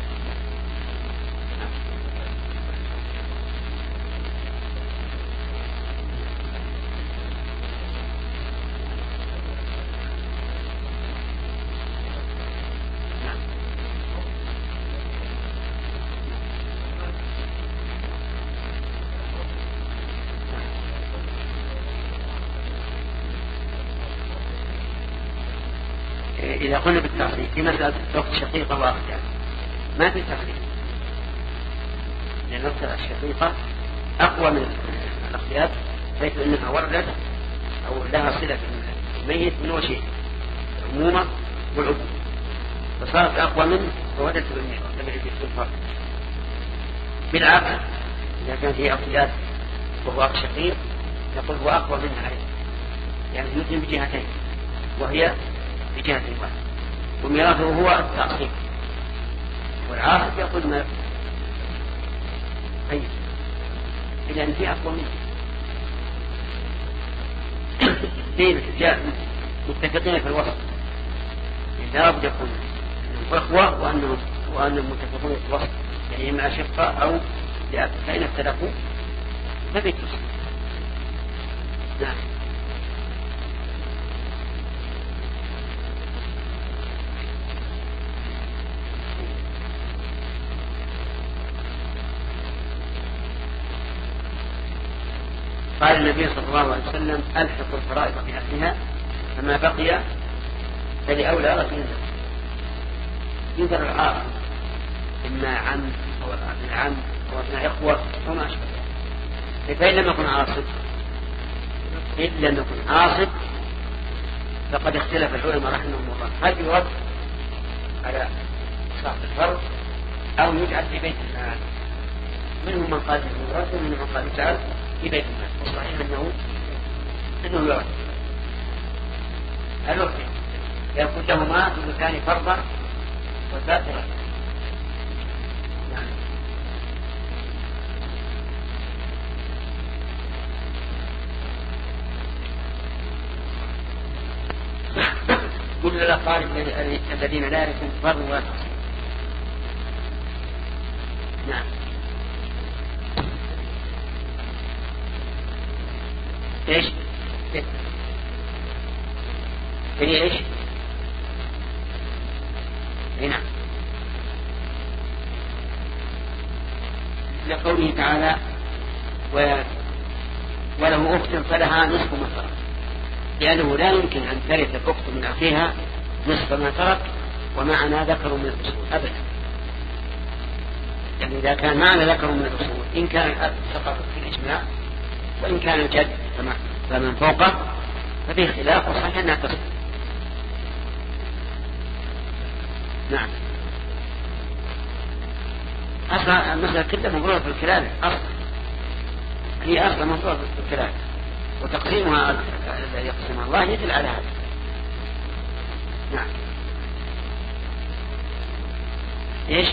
إذا قلنا بالتعصيب في مسألة أخت شقيقة وأختها ما في تفريق لأن الأخت الشقيقة أقوى من الأخيات حيث أنها وردت أو لها صلة الميت من وجهين العمومة والعبود فصارت أقوى منه فوجدت لم يجد الفرق بالعكس إذا كانت هي أخيات وهو أخ شقيق نقول هو أقوى منها عليه يعني يمكن بجهتين وهي بجهة واحدة. وميراثه هو التعصيب والعاصب يقول ما طيب. إذا في أقوى منه. اثنين متفقين في الوسط. لا بد يكون إخوة وأنهم وأنهم متفقون في الوسط. يعني إما أشقاء أو فإن اختلفوا فبيت نعم. قال النبي صلى الله عليه وسلم ألحق الفرائض بأهلها فما بقي فلأولى رجل ينذر العاصي إما عم أو ابن عم أو ابن إخوة وما أشبه فإن لم يكن عاصب إن لم يكن عاصب فقد اختلف العلماء رحمهم الله. هل يرد على صاحب الفرض؟ أو يجعل في بيت المال منهم من قال يرد ومنهم من قال يجعل في بيت المال والصحيح انه أنه يرد الوقت يكون لهما في المكان فرضا والباقي رد كل الأقارب الذين لا يرثون فرض ولا نعم. إيش؟ هي إيش؟ نعم لقوله تعالى و وله أخت فلها نصف ما ترك لأنه لا يمكن أن ترث الأخت من أخيها نصف ما ترك ومعنا ذكر من الأصول أبدا يعني إذا كان معنا ذكر من الأصول إن كان الأب سقط في الإجماع وإن كان الجد فمن فوقه ففيه خلاف وصحيح أنها تصل نعم. أصلا المسألة كلها مفروضة في الكلام أصلا هي أصلا مفروضة في الكلام. وتقسيمها الذي يقسمها الله يدل على هذا. نعم. إيش؟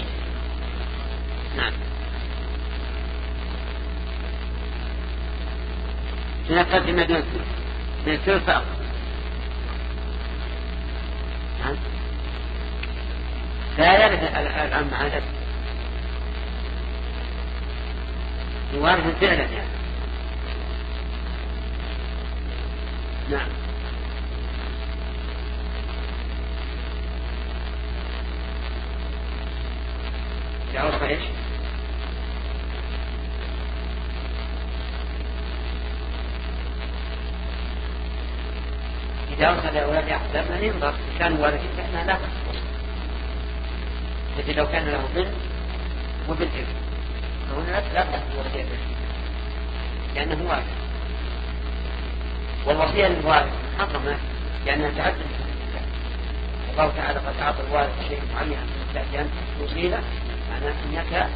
نعم. تنقل من من الثلث فأقل نعم لا يرث الآن مع الأب يوارث فعلا يعني. نعم. يعرف إيش؟ إذا أرسل أولاد يعقوب من ينظر كان وارثين فإنها لا. تخص مثل لو كان له بنت وبنت ابن فهنا لا تخص وصية لأنه وارث. والوصية للوالد محرمة لأنها تعدد الله تعالى قد أعطى الوالد شيء معين تأتي أن توصي له معناه أنك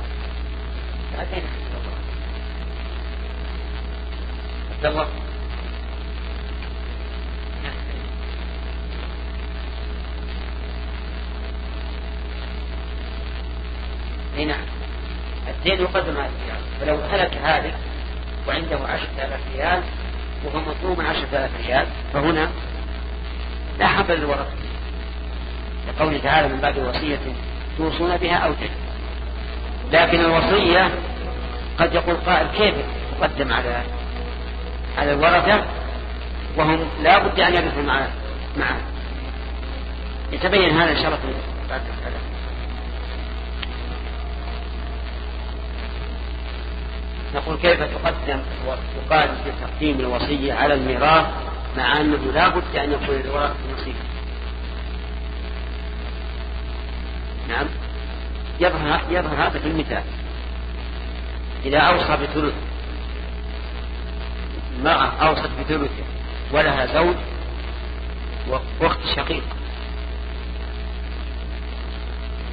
تأتيت عبد الله اي نعم. الدين يقدم على الريال فلو هلك هالك وعنده عشرة آلاف ريال وهو مطلوب عشرة آلاف ريال فهنا لا حظ للورثة. لقوله تعالى من بعد وصية توصون بها أو تجد لكن الوصية قد يقول قائل كيف تقدم على على الورثة وهم لا بد أن يرثوا معه؟ معه. يتبين هذا إن بعد الكلام نقول كيف تقدم وتقال في تقديم الوصية على الميراث مع أنه لا بد أن يكون الورثة نصيب. نعم. يظهر هذا في المثال. إذا أوصى بثلث امرأة أوصت بثلث ولها زوج وأخت شقيق.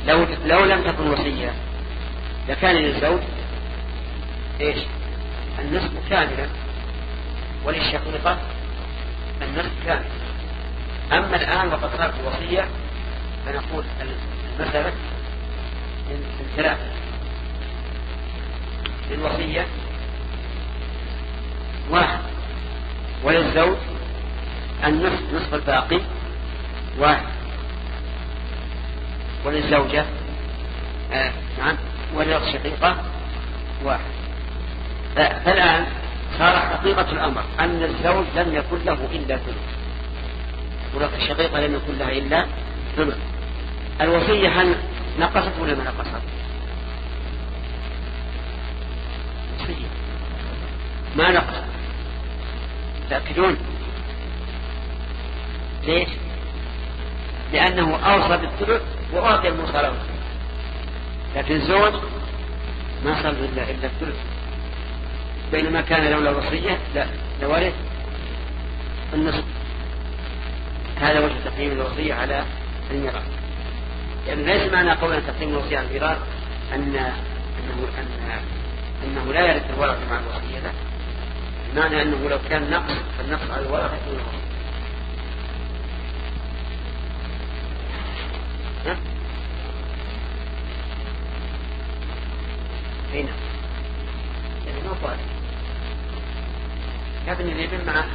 لو لو لم تكن وصية لكان للزوج إيش؟ النصف كاملا وللشقيقة النصف كامل. أما الآن وقد صارت الوصية فنقول المسألة من ثلاثة. للوصية واحد. وللزوج النصف نصف الباقي واحد. وللزوجة آه نعم. وللشقيقة واحد. فالآن صار حقيقة الأمر أن الزوج لم يكن له إلا ثلث. الشقيقة لم يكن لها إلا ثلث. الوصية هل نقصت ولا ما نقصت؟ ما نقصت؟ تأكدون؟ ليش؟ لأنه أوصى بالثلث وأعطي المصارى لكن الزوج ما صار إلا الثلث. بينما كان لولا الوصية لا لورث النصف هذا وجه تقييم الوصية على الميراث. يعني ليس معنى قولنا تقييم الوصية على الميراث أن أنه أن أنه لا يرث الورثة مع الوصية لا. بمعنى أنه لو كان نقص فالنقص على الورثة يكون ها؟ هنا يعني ما طالب ابن الابن مع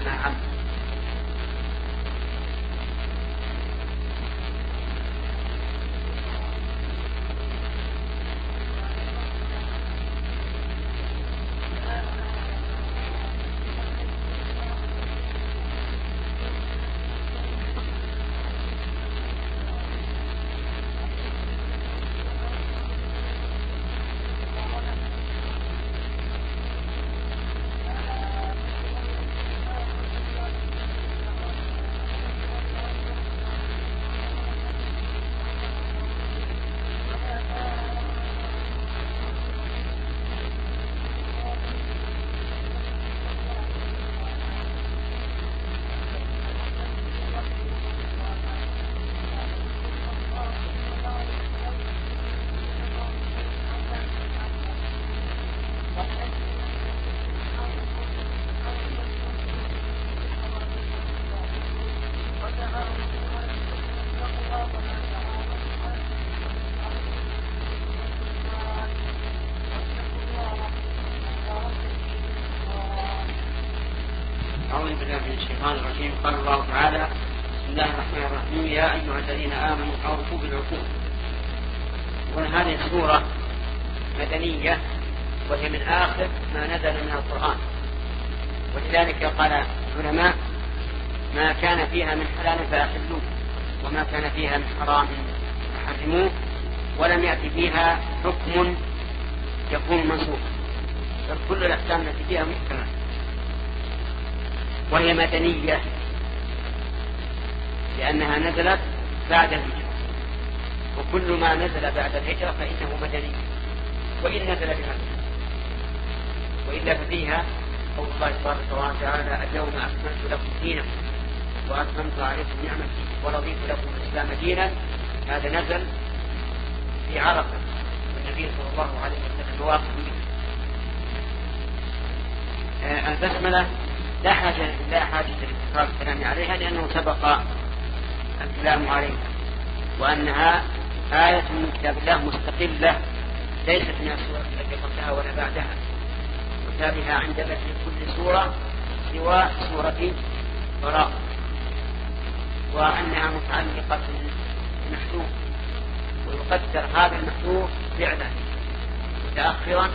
مع عم مدنية. لأنها نزلت بعد الهجرة. وكل ما نزل بعد الهجرة فإنه مدني. وإن نزل بها. وإلا ففيها قول الله تبارك وتعالى اليوم أكملت لكم دينكم وأتممت عليكم نعمتي ورضيت لكم الإسلام دينا. هذا نزل في عرفة والنبي صلى الله عليه وسلم واقف به آه، البسملة لا حاجة لا حاجة لإتصال الكلام عليها لأنه سبق الكلام عليها وأنها آية من كتاب الله مستقلة ليست من السورة التي قبلها ولا بعدها. وتابها عند بدء كل سورة سوى سورة براء وأنها متعلقة بالمحذوف ويقدر هذا المحذوف فعلا. متأخرا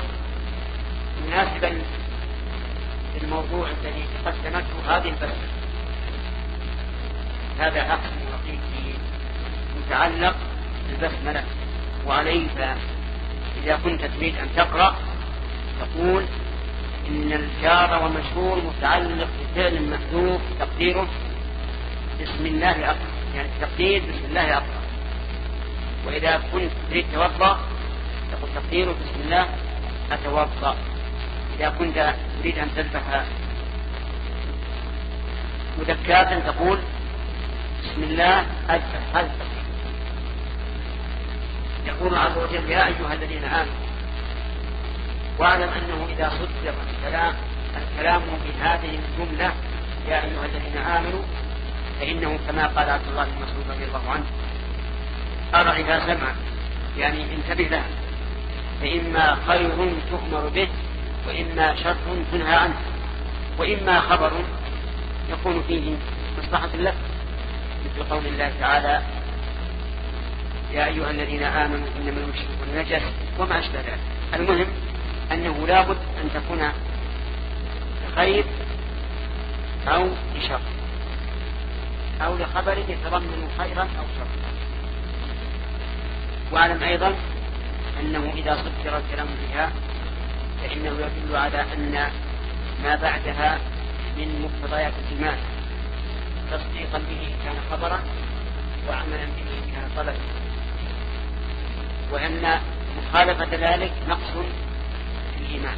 مناسبا الموضوع الذي قدمته هذه البسمة هذا عقد لطيف متعلق بالبسملة وعليه إذا كنت تريد أن تقرأ تقول إن الجار ومشهور متعلق بفعل محذوف تقديره. بسم الله أقرأ يعني التقدير بسم الله أقرأ وإذا كنت تريد توضأ تقول تقديره بسم الله أتوضأ. إذا كنت تريد أن تذبح مدكاة تقول بسم الله أذبح أذبح. يقول عز وجل يا أيها الذين آمنوا واعلم أنه إذا صدق الكلام الكلام بهذه الجملة يا أيها الذين آمنوا فإنه كما قال عبد الله بن مسعود رضي الله عنه أرعها سمعا يعني انتبه لها. فإما خير تؤمر به وإما شر تنهى عنه. وإما خبر يكون فيه مصلحة لك. مثل قول الله تعالى يا أيها الذين آمنوا إنما المشركون نجس وما أشبه ذلك. المهم أنه لابد أن تكون خير أو لشر. أو لخبر يتضمن خيرا أو شرا. وأعلم أيضا أنه إذا صدر الكلام فيها فإنه يدل على أن ما بعدها من مقتضيات الإيمان. تصديقا به كان خبرا وعملا به كان طلبا. وأن مخالفة ذلك نقص في الإيمان.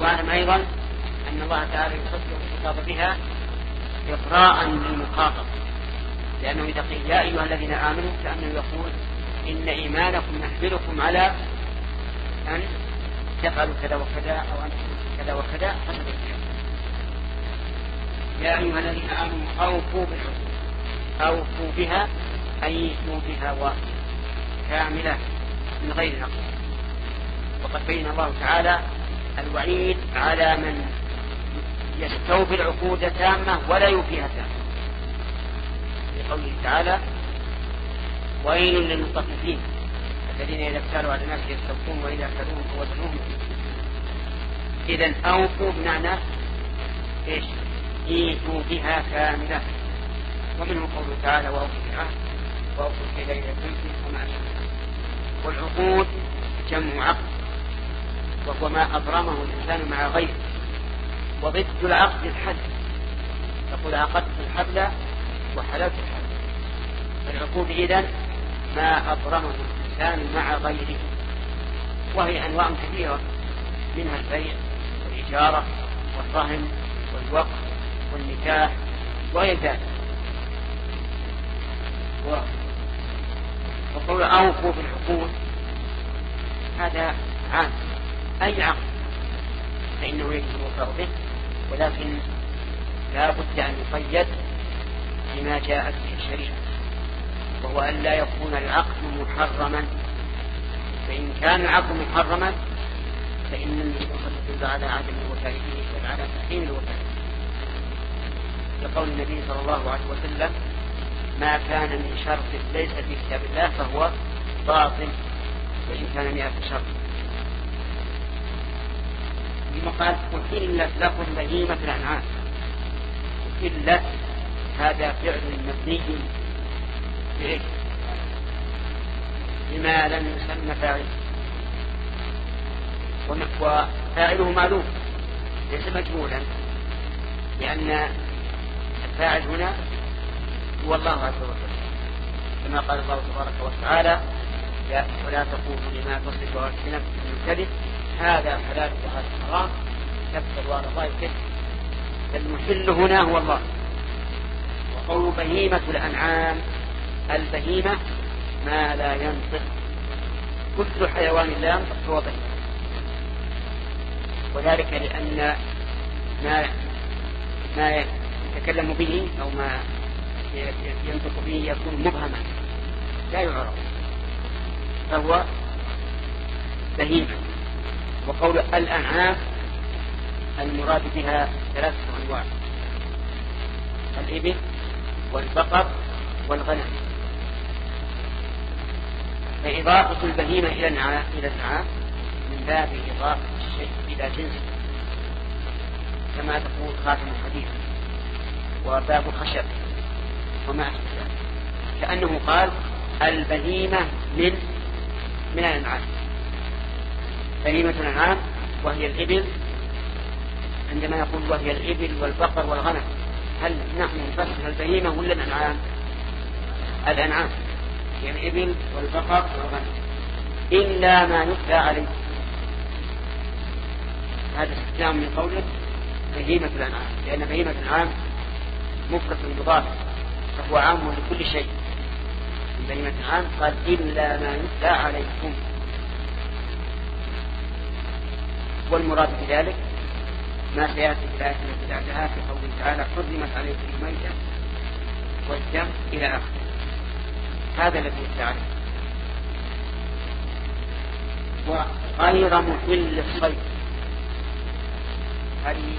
وأعلم أيضا أن الله تعالى يصدق الخطاب بها إقراء للمخاطب. لأنه إذا قيل يا أيها الذين آمنوا كأنه يقول إن إيمانكم يحملكم على أن تفعلوا كذا وكذا أو أن كذا وكذا حسب يا أيها الذين آمنوا أوفوا بالحقوق أوفوا بها أي بها واحدة كاملة من غير نقص وقد بين الله تعالى الوعيد على من يستوفي العقود تامة ولا يوفيها تامة. في قوله تعالى ويل للمطففين. الذين إذا اكتالوا على الناس يستوفون وإذا كلوهم وزنوهم إذا أوفوا بمعنى إيش؟ إيتوا بها كاملة. ومنه قوله تعالى وأوفوا بالعهد وأوفوا الكيل إذا كنتم وما والعقود جمع عقد وهو ما أبرمه الإنسان مع غيره. وضد العقد الحد تقول عقدت الحبل وحللت الحبل. فالعقود إذن ما أبرمه الإنسان مع غيره. وهي أنواع كثيرة. منها البيع والإجارة والرهن والوقف والنكاح وغير ذلك. وقول أوفوا بالعقود. هذا عام. أي عقد؟ فإنه يجب الوفاء به. ولكن لا بد أن يقيد بما جاءت به الشريعة. وهو أن لا يكون العقد محرما. فإن كان العقد محرما فإن تدل على عدم به بل على تحريم الوفاء. لقول النبي صلى الله عليه وسلم ما كان من شرط ليس في كتاب الله فهو باطل وإن كان مئة شرط. ثم قال أحلت لكم بهيمة الأنعام. أحلت هذا فعل مبني بما لم يسمى فاعل. وفاعله معلوم. ليس مجهولا. لأن الفاعل هنا هو الله عز وجل. كما قال الله تبارك وتعالى ولا تقولوا لما تصف ألسنتكم من الكذب هذا حلال وهذا حرام. تكفر وعلى الله الكذب المحل هنا هو الله. وقول بهيمة الأنعام. البهيمة ما لا ينطق كل حيوان لا ينطق هو بهيمة وذلك لأن ما ما يتكلم به أو ما ينطق به يكون مبهما. لا يعرف. فهو بهيمة. وقول الأنعام المراد بها ثلاثة أنواع. الإبل والبقر والغنم. فإضافة البهيمة إلى النعام من باب إضافة الشيء إلى جنسه كما تقول خاتم الحديث وباب الخشب وما أشبه ذلك. كأنه قال البهيمة من من الأنعام. بهيمة الأنعام وهي الإبل عندما يقول وهي الإبل والبقر والغنم هل نحن نفسر البهيمة ولا الأنعام؟ الأنعام. يعني الإبل والبقر والغنم. إلا ما يتلى عليه. هذا استخدام من قوله بهيمة الأنعام. لأن بهيمة الأنعام مفرد مضاف فهو عام لكل شيء. من بهيمة الأنعام قال إلا ما يتلى عليكم. والمراد بذلك ما سيأتي في الآية التي بعدها في قوله تعالى حرمت عليكم الميتة والدم إلى آخره. هذا الذي يستعرف وغير مخل الصيد. هذه